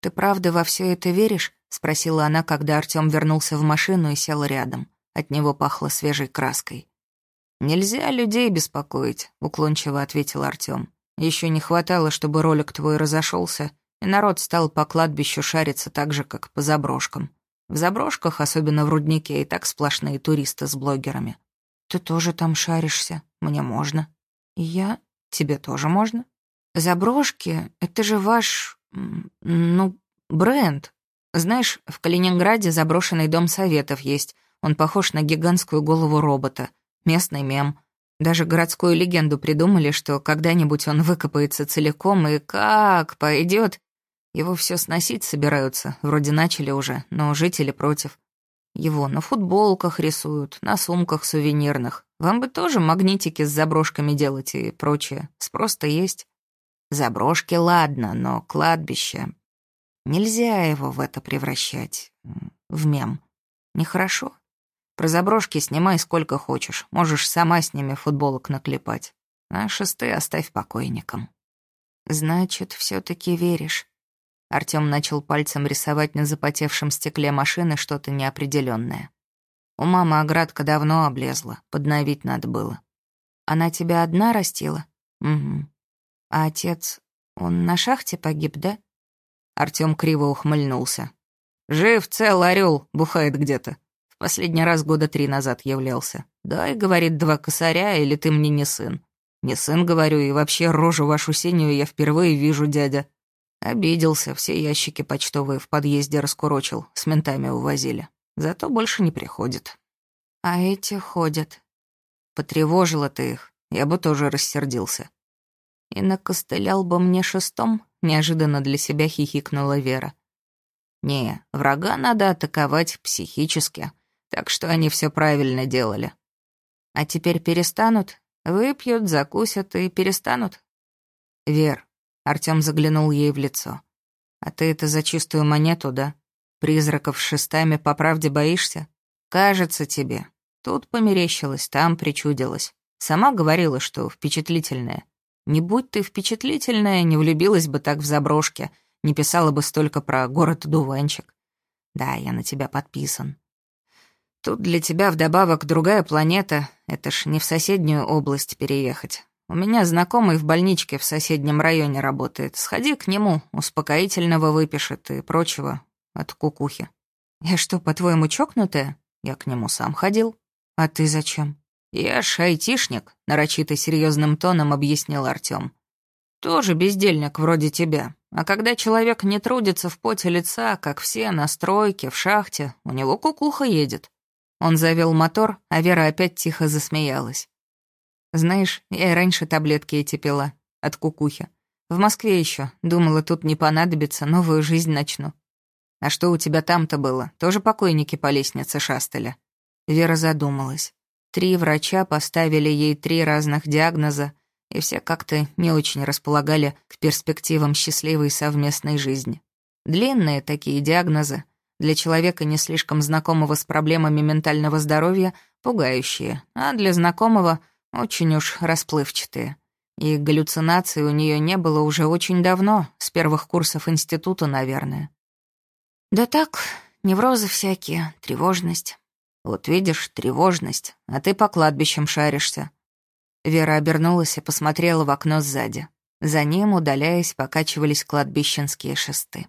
«Ты правда во все это веришь?» — спросила она, когда Артём вернулся в машину и сел рядом. От него пахло свежей краской. «Нельзя людей беспокоить», — уклончиво ответил Артём. Еще не хватало, чтобы ролик твой разошелся, и народ стал по кладбищу шариться так же, как по заброшкам. В заброшках, особенно в руднике, и так сплошные туристы с блогерами. Ты тоже там шаришься, мне можно. И я? Тебе тоже можно? Заброшки — это же ваш, ну, бренд. Знаешь, в Калининграде заброшенный дом советов есть. Он похож на гигантскую голову робота. Местный мем. Даже городскую легенду придумали, что когда-нибудь он выкопается целиком и как пойдет. Его все сносить собираются, вроде начали уже, но жители против. Его на футболках рисуют, на сумках сувенирных. Вам бы тоже магнитики с заброшками делать и прочее. Спрос-то есть. Заброшки ладно, но кладбище... Нельзя его в это превращать. В мем. Нехорошо. Про заброшки снимай сколько хочешь. Можешь сама с ними футболок наклепать. А шесты оставь покойникам. Значит, все таки веришь. Артём начал пальцем рисовать на запотевшем стекле машины что-то неопределённое. У мамы оградка давно облезла, подновить надо было. Она тебя одна растила? Угу. А отец, он на шахте погиб, да? Артём криво ухмыльнулся. Жив, цел, орел, бухает где-то. Последний раз года три назад являлся. «Дай, — говорит, — два косаря, или ты мне не сын». «Не сын, — говорю, — и вообще рожу вашу синюю я впервые вижу, дядя». Обиделся, все ящики почтовые в подъезде раскурочил, с ментами увозили. Зато больше не приходит. А эти ходят. Потревожила ты их, я бы тоже рассердился. И накостылял бы мне шестом, неожиданно для себя хихикнула Вера. Не, врага надо атаковать психически так что они все правильно делали. А теперь перестанут, выпьют, закусят и перестанут. Вер, Артем заглянул ей в лицо. А ты это за чистую монету, да? Призраков с шестами по правде боишься? Кажется тебе. Тут померещилось, там причудилось. Сама говорила, что впечатлительная. Не будь ты впечатлительная, не влюбилась бы так в заброшке, не писала бы столько про город-дуванчик. Да, я на тебя подписан. Тут для тебя вдобавок другая планета. Это ж не в соседнюю область переехать. У меня знакомый в больничке в соседнем районе работает. Сходи к нему, успокоительного выпишет и прочего от кукухи. Я что, по-твоему, чокнутая? Я к нему сам ходил. А ты зачем? Я ж айтишник, нарочито серьезным тоном объяснил Артём. Тоже бездельник вроде тебя. А когда человек не трудится в поте лица, как все, на стройке, в шахте, у него кукуха едет. Он завел мотор, а Вера опять тихо засмеялась. «Знаешь, я и раньше таблетки эти пила. От кукухи. В Москве еще. Думала, тут не понадобится, новую жизнь начну. А что у тебя там-то было? Тоже покойники по лестнице шастали?» Вера задумалась. Три врача поставили ей три разных диагноза, и все как-то не очень располагали к перспективам счастливой совместной жизни. Длинные такие диагнозы — для человека, не слишком знакомого с проблемами ментального здоровья, пугающие, а для знакомого очень уж расплывчатые. И галлюцинаций у нее не было уже очень давно, с первых курсов института, наверное. Да так, неврозы всякие, тревожность. Вот видишь, тревожность, а ты по кладбищам шаришься. Вера обернулась и посмотрела в окно сзади. За ним, удаляясь, покачивались кладбищенские шесты.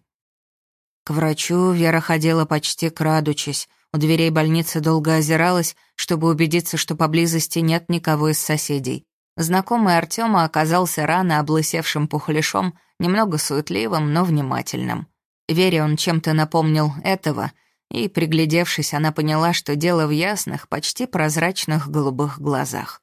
К врачу Вера ходила почти крадучись. У дверей больницы долго озиралась, чтобы убедиться, что поблизости нет никого из соседей. Знакомый Артема оказался рано облысевшим пухляшом, немного суетливым, но внимательным. Вере он чем-то напомнил этого, и, приглядевшись, она поняла, что дело в ясных, почти прозрачных голубых глазах.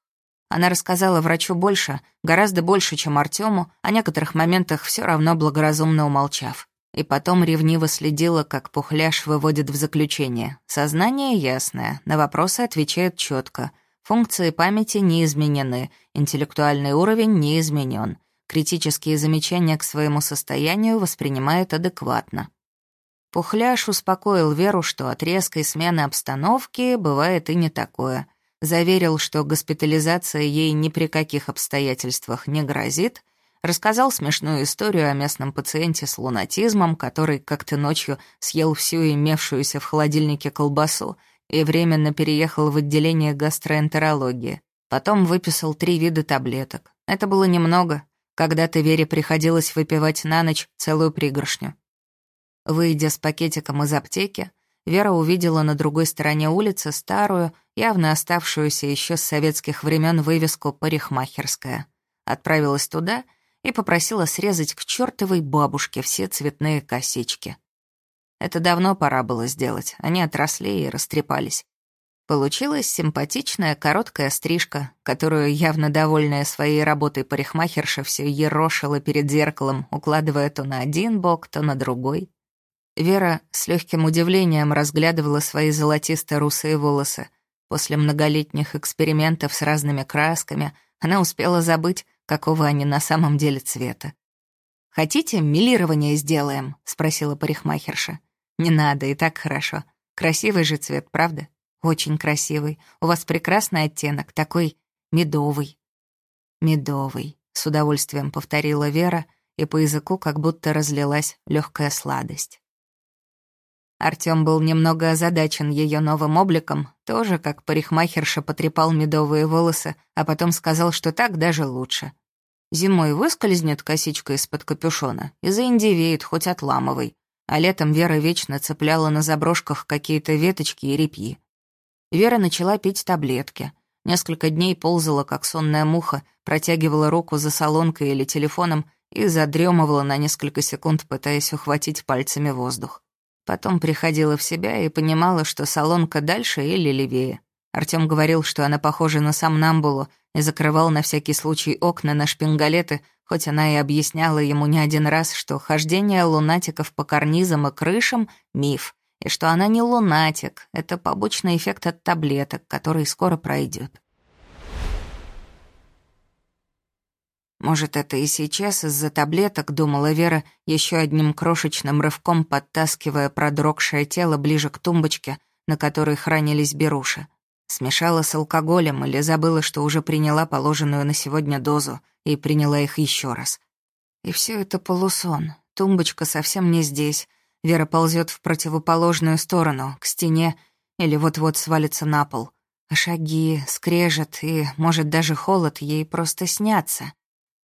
Она рассказала врачу больше, гораздо больше, чем Артему, о некоторых моментах все равно благоразумно умолчав. И потом ревниво следила, как Пухляш выводит в заключение. Сознание ясное, на вопросы отвечает четко. Функции памяти не изменены, интеллектуальный уровень не изменен. Критические замечания к своему состоянию воспринимает адекватно. Пухляш успокоил Веру, что от резкой смены обстановки бывает и не такое. Заверил, что госпитализация ей ни при каких обстоятельствах не грозит — Рассказал смешную историю о местном пациенте с лунатизмом, который как-то ночью съел всю имевшуюся в холодильнике колбасу и временно переехал в отделение гастроэнтерологии. Потом выписал три вида таблеток. Это было немного. Когда-то Вере приходилось выпивать на ночь целую пригоршню. Выйдя с пакетиком из аптеки, Вера увидела на другой стороне улицы старую, явно оставшуюся еще с советских времен вывеску «Парикмахерская». Отправилась туда и попросила срезать к чертовой бабушке все цветные косички. Это давно пора было сделать, они отросли и растрепались. Получилась симпатичная короткая стрижка, которую явно довольная своей работой парикмахерша все ерошила перед зеркалом, укладывая то на один бок, то на другой. Вера с легким удивлением разглядывала свои золотисто-русые волосы. После многолетних экспериментов с разными красками она успела забыть, какого они на самом деле цвета. «Хотите, милирование сделаем?» — спросила парикмахерша. «Не надо, и так хорошо. Красивый же цвет, правда? Очень красивый. У вас прекрасный оттенок, такой медовый». «Медовый», — с удовольствием повторила Вера, и по языку как будто разлилась легкая сладость. Артём был немного озадачен её новым обликом, тоже как парикмахерша потрепал медовые волосы, а потом сказал, что так даже лучше. Зимой выскользнет косичка из-под капюшона и заиндивеет хоть отламывай, а летом Вера вечно цепляла на заброшках какие-то веточки и репьи. Вера начала пить таблетки. Несколько дней ползала, как сонная муха, протягивала руку за солонкой или телефоном и задремывала на несколько секунд, пытаясь ухватить пальцами воздух. Потом приходила в себя и понимала, что салонка дальше или левее. Артём говорил, что она похожа на сомнамбулу и закрывал на всякий случай окна на шпингалеты, хоть она и объясняла ему не один раз, что хождение лунатиков по карнизам и крышам — миф, и что она не лунатик, это побочный эффект от таблеток, который скоро пройдет. Может, это и сейчас из-за таблеток, думала Вера, еще одним крошечным рывком подтаскивая продрогшее тело ближе к тумбочке, на которой хранились беруши. Смешала с алкоголем или забыла, что уже приняла положенную на сегодня дозу и приняла их еще раз. И все это полусон. Тумбочка совсем не здесь. Вера ползет в противоположную сторону, к стене, или вот-вот свалится на пол. А шаги, скрежет и, может, даже холод ей просто снятся.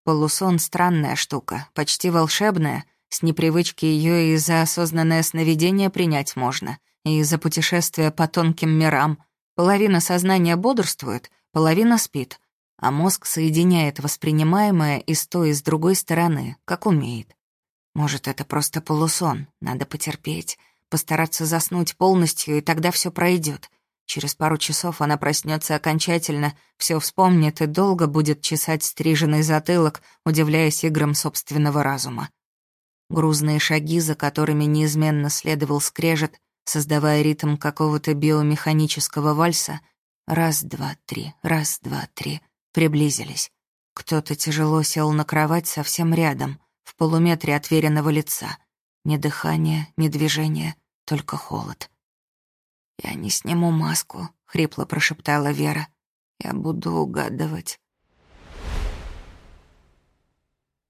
Полусон — странная штука, почти волшебная. С непривычки ее и за осознанное сновидение принять можно, и за путешествие по тонким мирам. Половина сознания бодрствует, половина спит, а мозг соединяет воспринимаемое и с той, и с другой стороны, как умеет. Может, это просто полусон, надо потерпеть, постараться заснуть полностью, и тогда все пройдет. Через пару часов она проснется окончательно, все вспомнит и долго будет чесать стриженный затылок, удивляясь играм собственного разума. Грузные шаги, за которыми неизменно следовал скрежет, создавая ритм какого-то биомеханического вальса, раз, два, три, раз, два, три, приблизились. Кто-то тяжело сел на кровать совсем рядом, в полуметре от веренного лица. Ни дыхания, ни движения, только холод. «Я не сниму маску», — хрипло прошептала Вера. «Я буду угадывать».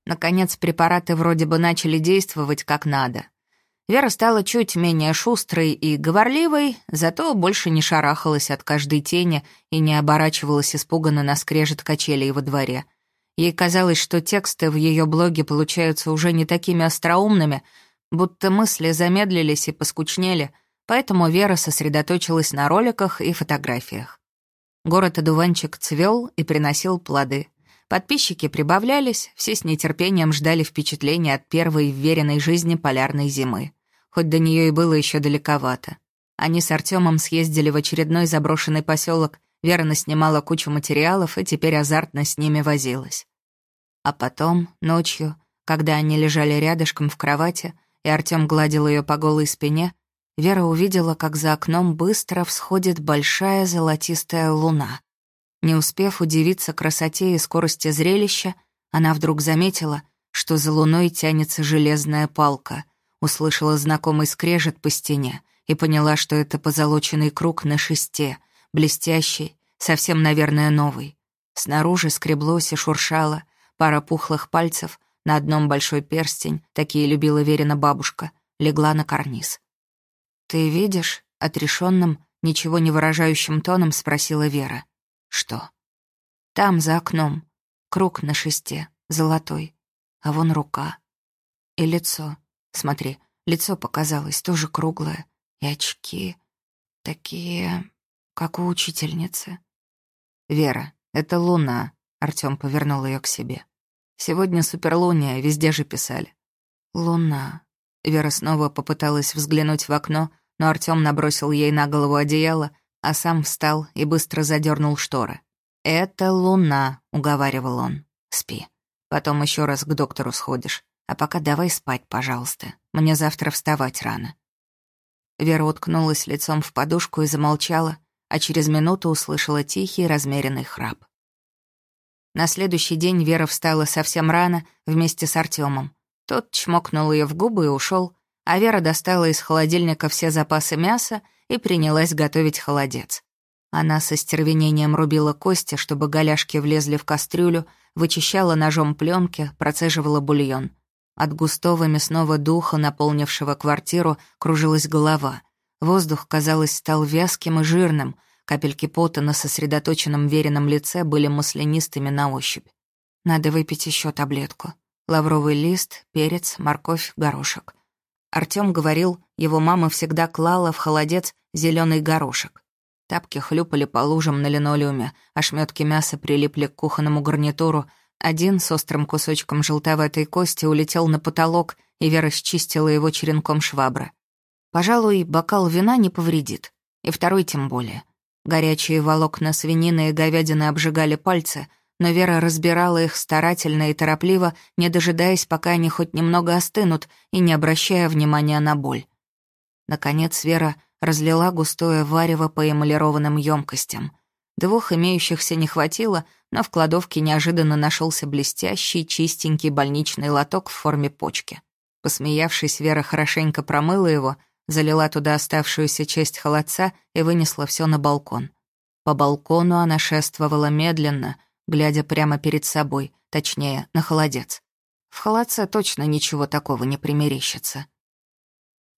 Наконец, препараты вроде бы начали действовать как надо. Вера стала чуть менее шустрой и говорливой, зато больше не шарахалась от каждой тени и не оборачивалась испуганно на скрежет качелей во дворе. Ей казалось, что тексты в ее блоге получаются уже не такими остроумными, будто мысли замедлились и поскучнели, поэтому Вера сосредоточилась на роликах и фотографиях. Город-одуванчик цвел и приносил плоды. Подписчики прибавлялись, все с нетерпением ждали впечатления от первой вверенной жизни полярной зимы. Хоть до нее и было еще далековато. Они с Артемом съездили в очередной заброшенный поселок, Вера наснимала кучу материалов и теперь азартно с ними возилась. А потом, ночью, когда они лежали рядышком в кровати, и Артем гладил ее по голой спине, Вера увидела, как за окном быстро всходит большая золотистая луна. Не успев удивиться красоте и скорости зрелища, она вдруг заметила, что за луной тянется железная палка, услышала знакомый скрежет по стене и поняла, что это позолоченный круг на шесте, блестящий, совсем, наверное, новый. Снаружи скреблось и шуршало, Пара пухлых пальцев, на одном большой перстень, такие любила Верина бабушка, легла на карниз. «Ты видишь?» — отрешенным, ничего не выражающим тоном спросила Вера. «Что?» «Там, за окном. Круг на шесте, золотой. А вон рука. И лицо. Смотри, лицо показалось тоже круглое. И очки. Такие, как у учительницы. «Вера, это луна», — Артём повернул её к себе. «Сегодня суперлуния, везде же писали». «Луна». Вера снова попыталась взглянуть в окно, но Артём набросил ей на голову одеяло, а сам встал и быстро задернул шторы. «Это луна», — уговаривал он. «Спи. Потом ещё раз к доктору сходишь. А пока давай спать, пожалуйста. Мне завтра вставать рано». Вера уткнулась лицом в подушку и замолчала, а через минуту услышала тихий размеренный храп. На следующий день Вера встала совсем рано вместе с Артемом. Тот чмокнул ее в губы и ушел, а Вера достала из холодильника все запасы мяса и принялась готовить холодец. Она со стервенением рубила кости, чтобы голяшки влезли в кастрюлю, вычищала ножом пленки, процеживала бульон — от густого мясного духа, наполнившего квартиру, кружилась голова. Воздух, казалось, стал вязким и жирным. Капельки пота на сосредоточенном веренном лице были маслянистыми на ощупь. Надо выпить еще таблетку. Лавровый лист, перец, морковь, горошек. Артём говорил, его мама всегда клала в холодец зеленый горошек. Тапки хлюпали по лужам на линолеуме, ошметки мяса прилипли к кухонному гарнитуру, один с острым кусочком желтоватой кости улетел на потолок, и Вера счистила его черенком швабры. Пожалуй, бокал вина не повредит, и второй тем более. Горячие волокна свинины и говядины обжигали пальцы, но Вера разбирала их старательно и торопливо, не дожидаясь, пока они хоть немного остынут, и не обращая внимания на боль. Наконец Вера разлила густое варево по эмалированным емкостям. Двух имеющихся не хватило, но в кладовке неожиданно нашелся блестящий, чистенький больничный лоток в форме почки. Посмеявшись, Вера хорошенько промыла его, залила туда оставшуюся часть холодца и вынесла все на балкон. По балкону она шествовала медленно, глядя прямо перед собой, точнее, на холодец. В холодце точно ничего такого не примерещится.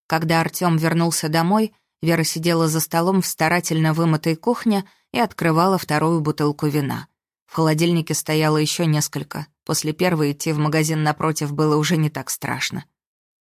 Когда Артём вернулся домой, Вера сидела за столом в старательно вымытой кухне и открывала вторую бутылку вина. В холодильнике стояло еще несколько. После первой идти в магазин напротив было уже не так страшно.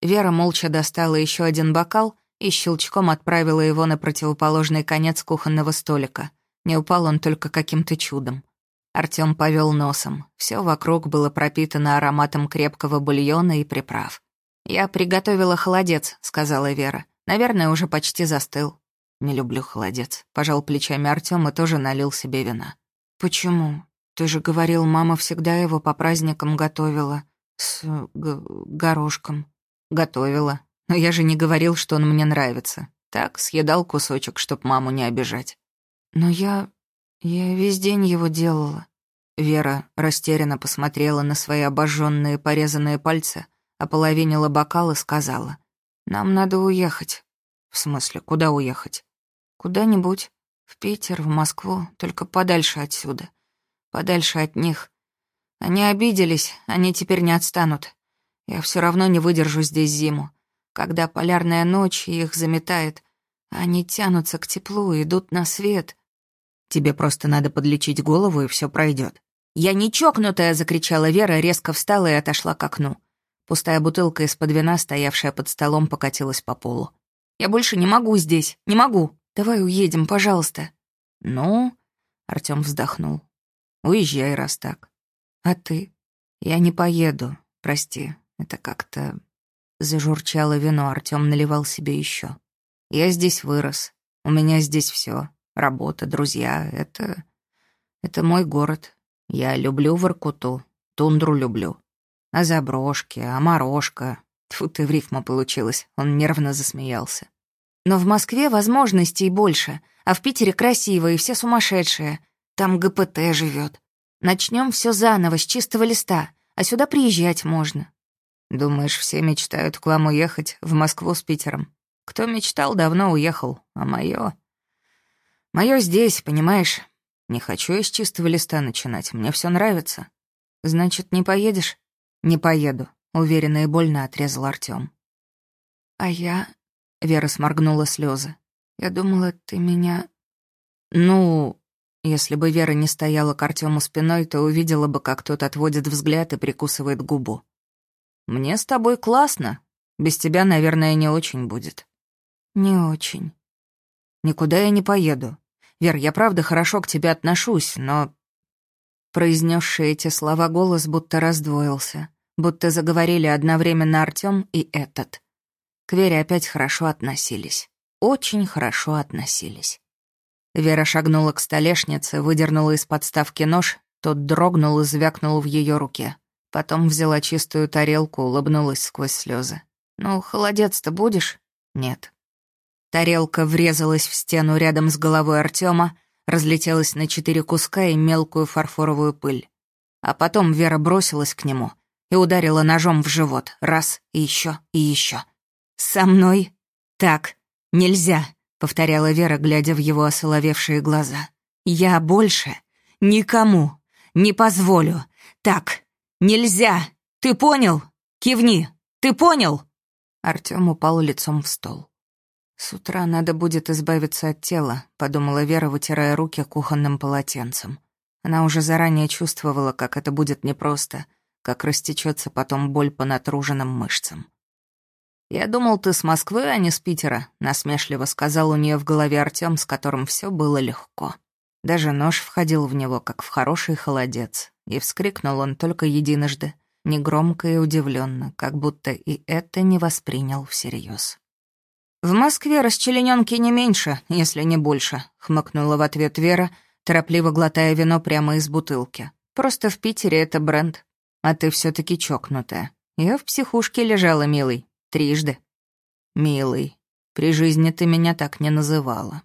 Вера молча достала еще один бокал и щелчком отправила его на противоположный конец кухонного столика. Не упал он только каким-то чудом. Артём повел носом. Все вокруг было пропитано ароматом крепкого бульона и приправ. «Я приготовила холодец», — сказала Вера. Наверное, уже почти застыл. Не люблю холодец. Пожал плечами Артём и тоже налил себе вина. Почему? Ты же говорил, мама всегда его по праздникам готовила. С горошком. Готовила. Но я же не говорил, что он мне нравится. Так, съедал кусочек, чтоб маму не обижать. Но я... я весь день его делала. Вера растерянно посмотрела на свои обожженные порезанные пальцы, ополовинила бокал и сказала. Нам надо уехать. В смысле, куда уехать? Куда-нибудь. В Питер, в Москву, только подальше отсюда. Подальше от них. Они обиделись, они теперь не отстанут. Я все равно не выдержу здесь зиму. Когда полярная ночь их заметает, они тянутся к теплу, идут на свет. Тебе просто надо подлечить голову, и все пройдет. «Я не чокнутая!» — закричала Вера, резко встала и отошла к окну. Пустая бутылка из-под вина, стоявшая под столом, покатилась по полу. «Я больше не могу здесь, не могу. Давай уедем, пожалуйста». «Ну?» — Артём вздохнул. «Уезжай, раз так. А ты?» «Я не поеду, прости. Это как-то...» Зажурчало вино, Артём наливал себе еще. «Я здесь вырос. У меня здесь все. Работа, друзья. Это... Это мой город. Я люблю Воркуту. Тундру люблю. А заброшки, а морожка. Тьфу ты, в рифму получилось. Он нервно засмеялся. Но в Москве возможностей больше, а в Питере красиво и все сумасшедшие. Там ГПТ живет. Начнем все заново, с чистого листа, а сюда приезжать можно. Думаешь, все мечтают к вам уехать, в Москву с Питером? Кто мечтал, давно уехал, а мое... Мое здесь, понимаешь? Не хочу я с чистого листа начинать, мне все нравится. «Значит, не поедешь?» «Не поеду», — уверенно и больно отрезал Артём. «А я...» — Вера сморгнула слезы. «Я думала, ты меня...» «Ну...» Если бы Вера не стояла к Артёму спиной, то увидела бы, как тот отводит взгляд и прикусывает губу. «Мне с тобой классно. Без тебя, наверное, не очень будет». «Не очень». «Никуда я не поеду. Вер, я правда хорошо к тебе отношусь, но...» Произнесший эти слова голос будто раздвоился, будто заговорили одновременно Артём и этот. К Вере опять хорошо относились. Очень хорошо относились. Вера шагнула к столешнице, выдернула из подставки нож, тот дрогнул и звякнул в ее руке. Потом взяла чистую тарелку, улыбнулась сквозь слезы. «Ну, холодец-то будешь?» «Нет». Тарелка врезалась в стену рядом с головой Артема, разлетелась на четыре куска и мелкую фарфоровую пыль. А потом Вера бросилась к нему и ударила ножом в живот. Раз, и еще, и еще. «Со мной? Так, нельзя!» повторяла Вера, глядя в его осоловевшие глаза. «Я больше никому не позволю. Так, нельзя! Ты понял? Кивни! Ты понял?» Артём упал лицом в стол. «С утра надо будет избавиться от тела», — подумала Вера, вытирая руки кухонным полотенцем. Она уже заранее чувствовала, как это будет непросто, как растечется потом боль по натруженным мышцам. «Я думал, ты с Москвы, а не с Питера», — насмешливо сказал у нее в голове Артем, с которым все было легко. Даже нож входил в него, как в хороший холодец, и вскрикнул он только единожды, негромко и удивленно, как будто и это не воспринял всерьез. «В Москве расчлененки не меньше, если не больше», — хмыкнула в ответ Вера, торопливо глотая вино прямо из бутылки. «Просто в Питере это бренд. А ты все таки чокнутая. Я в психушке лежала, милый. Трижды. Милый, при жизни ты меня так не называла.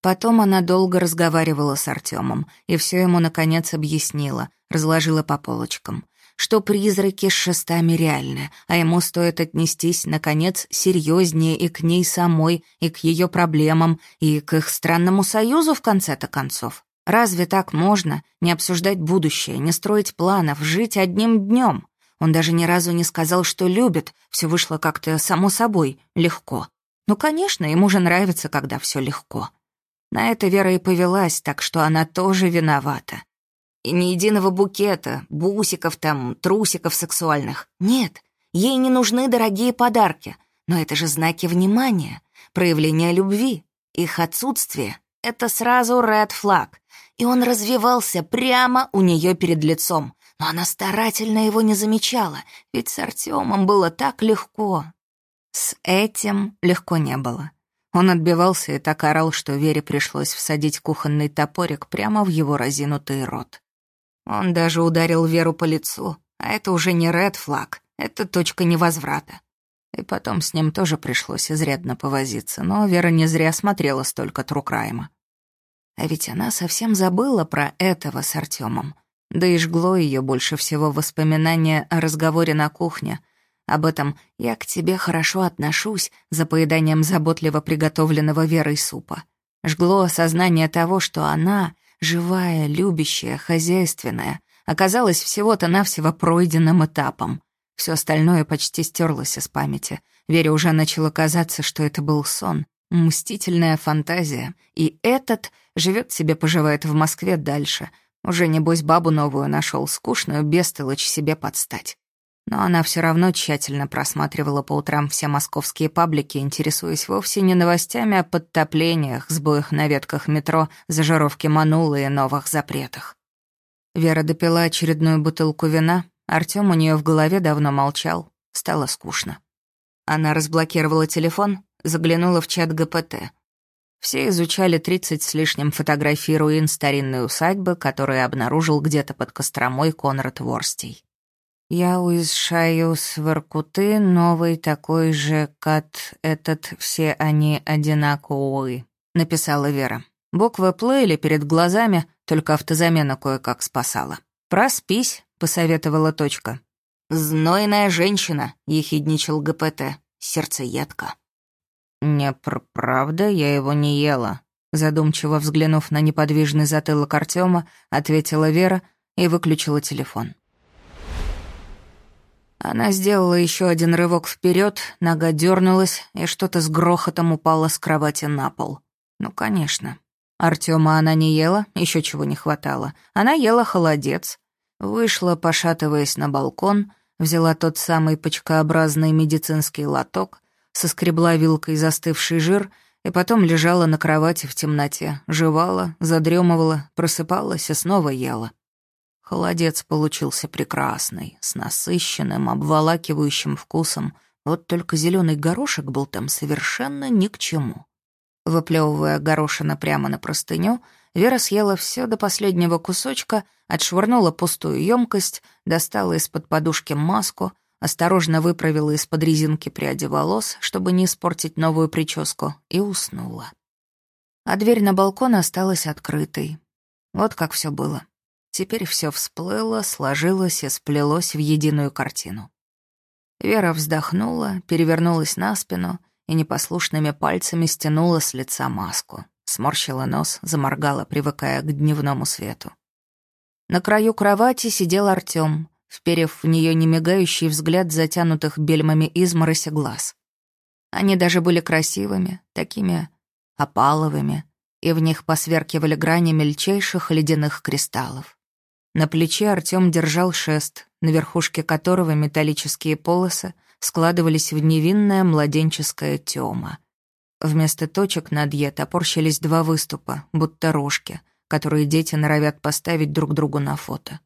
Потом она долго разговаривала с Артемом и все ему, наконец, объяснила, разложила по полочкам, что призраки с шестами реальны, а ему стоит отнестись, наконец, серьезнее и к ней самой, и к ее проблемам, и к их странному союзу, в конце-то концов. Разве так можно не обсуждать будущее, не строить планов, жить одним днем? Он даже ни разу не сказал, что любит, все вышло как-то само собой, легко. Ну, конечно, ему же нравится, когда все легко. На это Вера и повелась, так что она тоже виновата. И ни единого букета, бусиков там, трусиков сексуальных. Нет, ей не нужны дорогие подарки. Но это же знаки внимания, проявления любви. Их отсутствие — это сразу ред флаг. И он развивался прямо у нее перед лицом, но она старательно его не замечала, ведь с Артемом было так легко. С этим легко не было. Он отбивался и так орал, что Вере пришлось всадить кухонный топорик прямо в его разинутый рот. Он даже ударил Веру по лицу, а это уже не ред флаг, это точка невозврата. И потом с ним тоже пришлось изрядно повозиться, но Вера не зря смотрела столько Трукрайма. А ведь она совсем забыла про этого с Артемом. Да и жгло ее больше всего воспоминание о разговоре на кухне. Об этом «я к тебе хорошо отношусь» за поеданием заботливо приготовленного Верой супа. Жгло осознание того, что она, живая, любящая, хозяйственная, оказалась всего-то навсего пройденным этапом. Все остальное почти стерлось из памяти. Вере уже начало казаться, что это был сон, мстительная фантазия, и этот живет себе, поживает в Москве дальше — уже, небось, бабу новую нашел, скучную, бестолочь себе подстать. Но она все равно тщательно просматривала по утрам все московские паблики, интересуясь вовсе не новостями о подтоплениях, сбоях на ветках метро, зажировке манулы и новых запретах. Вера допила очередную бутылку вина, Артём у нее в голове давно молчал, стало скучно. Она разблокировала телефон, заглянула в чат ГПТ — все изучали тридцать с лишним фотографий руин старинной усадьбы, которые обнаружил где-то под Костромой Конрад Ворстей. «Я уезжаю с Воркуты, новый такой же кат, этот, все они одинаковые», — написала Вера. Буквы плыли перед глазами, только автозамена кое-как спасала. «Проспись», — посоветовала точка. «Знойная женщина», — ехидничал ГПТ. «Сердцеедка». «Не пр правда, я его не ела», — задумчиво взглянув на неподвижный затылок Артема, ответила Вера, и выключила телефон. Она сделала еще один рывок вперед, нога дернулась, и что-то с грохотом упало с кровати на пол. Ну, конечно. Артема она не ела, еще чего не хватало. Она ела холодец. Вышла, пошатываясь на балкон, взяла тот самый почкообразный медицинский лоток, соскребла вилкой застывший жир и потом лежала на кровати в темноте, жевала, задремывала, просыпалась и снова ела. Холодец получился прекрасный, с насыщенным, обволакивающим вкусом, вот только зеленый горошек был там совершенно ни к чему. Выплевывая горошина прямо на простыню, Вера съела все до последнего кусочка, отшвырнула пустую емкость, достала из-под подушки маску, осторожно выправила из-под резинки пряди волос, чтобы не испортить новую прическу, и уснула. А дверь на балкон осталась открытой. Вот как все было. Теперь все всплыло, сложилось и сплелось в единую картину. Вера вздохнула, перевернулась на спину и непослушными пальцами стянула с лица маску. Сморщила нос, заморгала, привыкая к дневному свету. На краю кровати сидел Артём, вперев в нее немигающий взгляд затянутых бельмами измороси глаз. Они даже были красивыми, такими опаловыми, и в них посверкивали грани мельчайших ледяных кристаллов. На плече Артём держал шест, на верхушке которого металлические полосы складывались в невинное младенческое тёма. Вместо точек над «е» топорщились два выступа, будто рожки, которые дети норовят поставить друг другу на фото.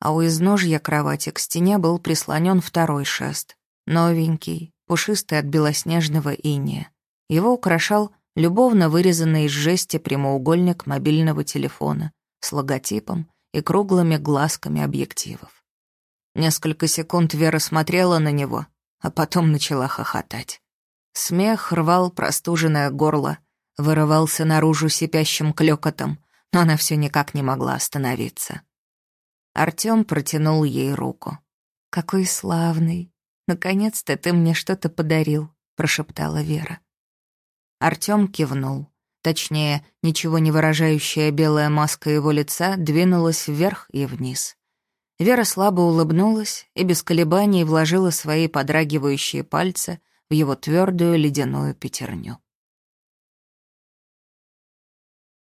А у изножья кровати к стене был прислонен второй шест, новенький, пушистый от белоснежного иния. Его украшал любовно вырезанный из жести прямоугольник мобильного телефона с логотипом и круглыми глазками объективов. Несколько секунд Вера смотрела на него, а потом начала хохотать. Смех рвал простуженное горло, вырывался наружу сипящим клёкотом, но она все никак не могла остановиться. Артём протянул ей руку. «Какой славный! Наконец-то ты мне что-то подарил», — прошептала Вера. Артём кивнул. Точнее, ничего не выражающая белая маска его лица двинулась вверх и вниз. Вера слабо улыбнулась и без колебаний вложила свои подрагивающие пальцы в его твердую ледяную пятерню.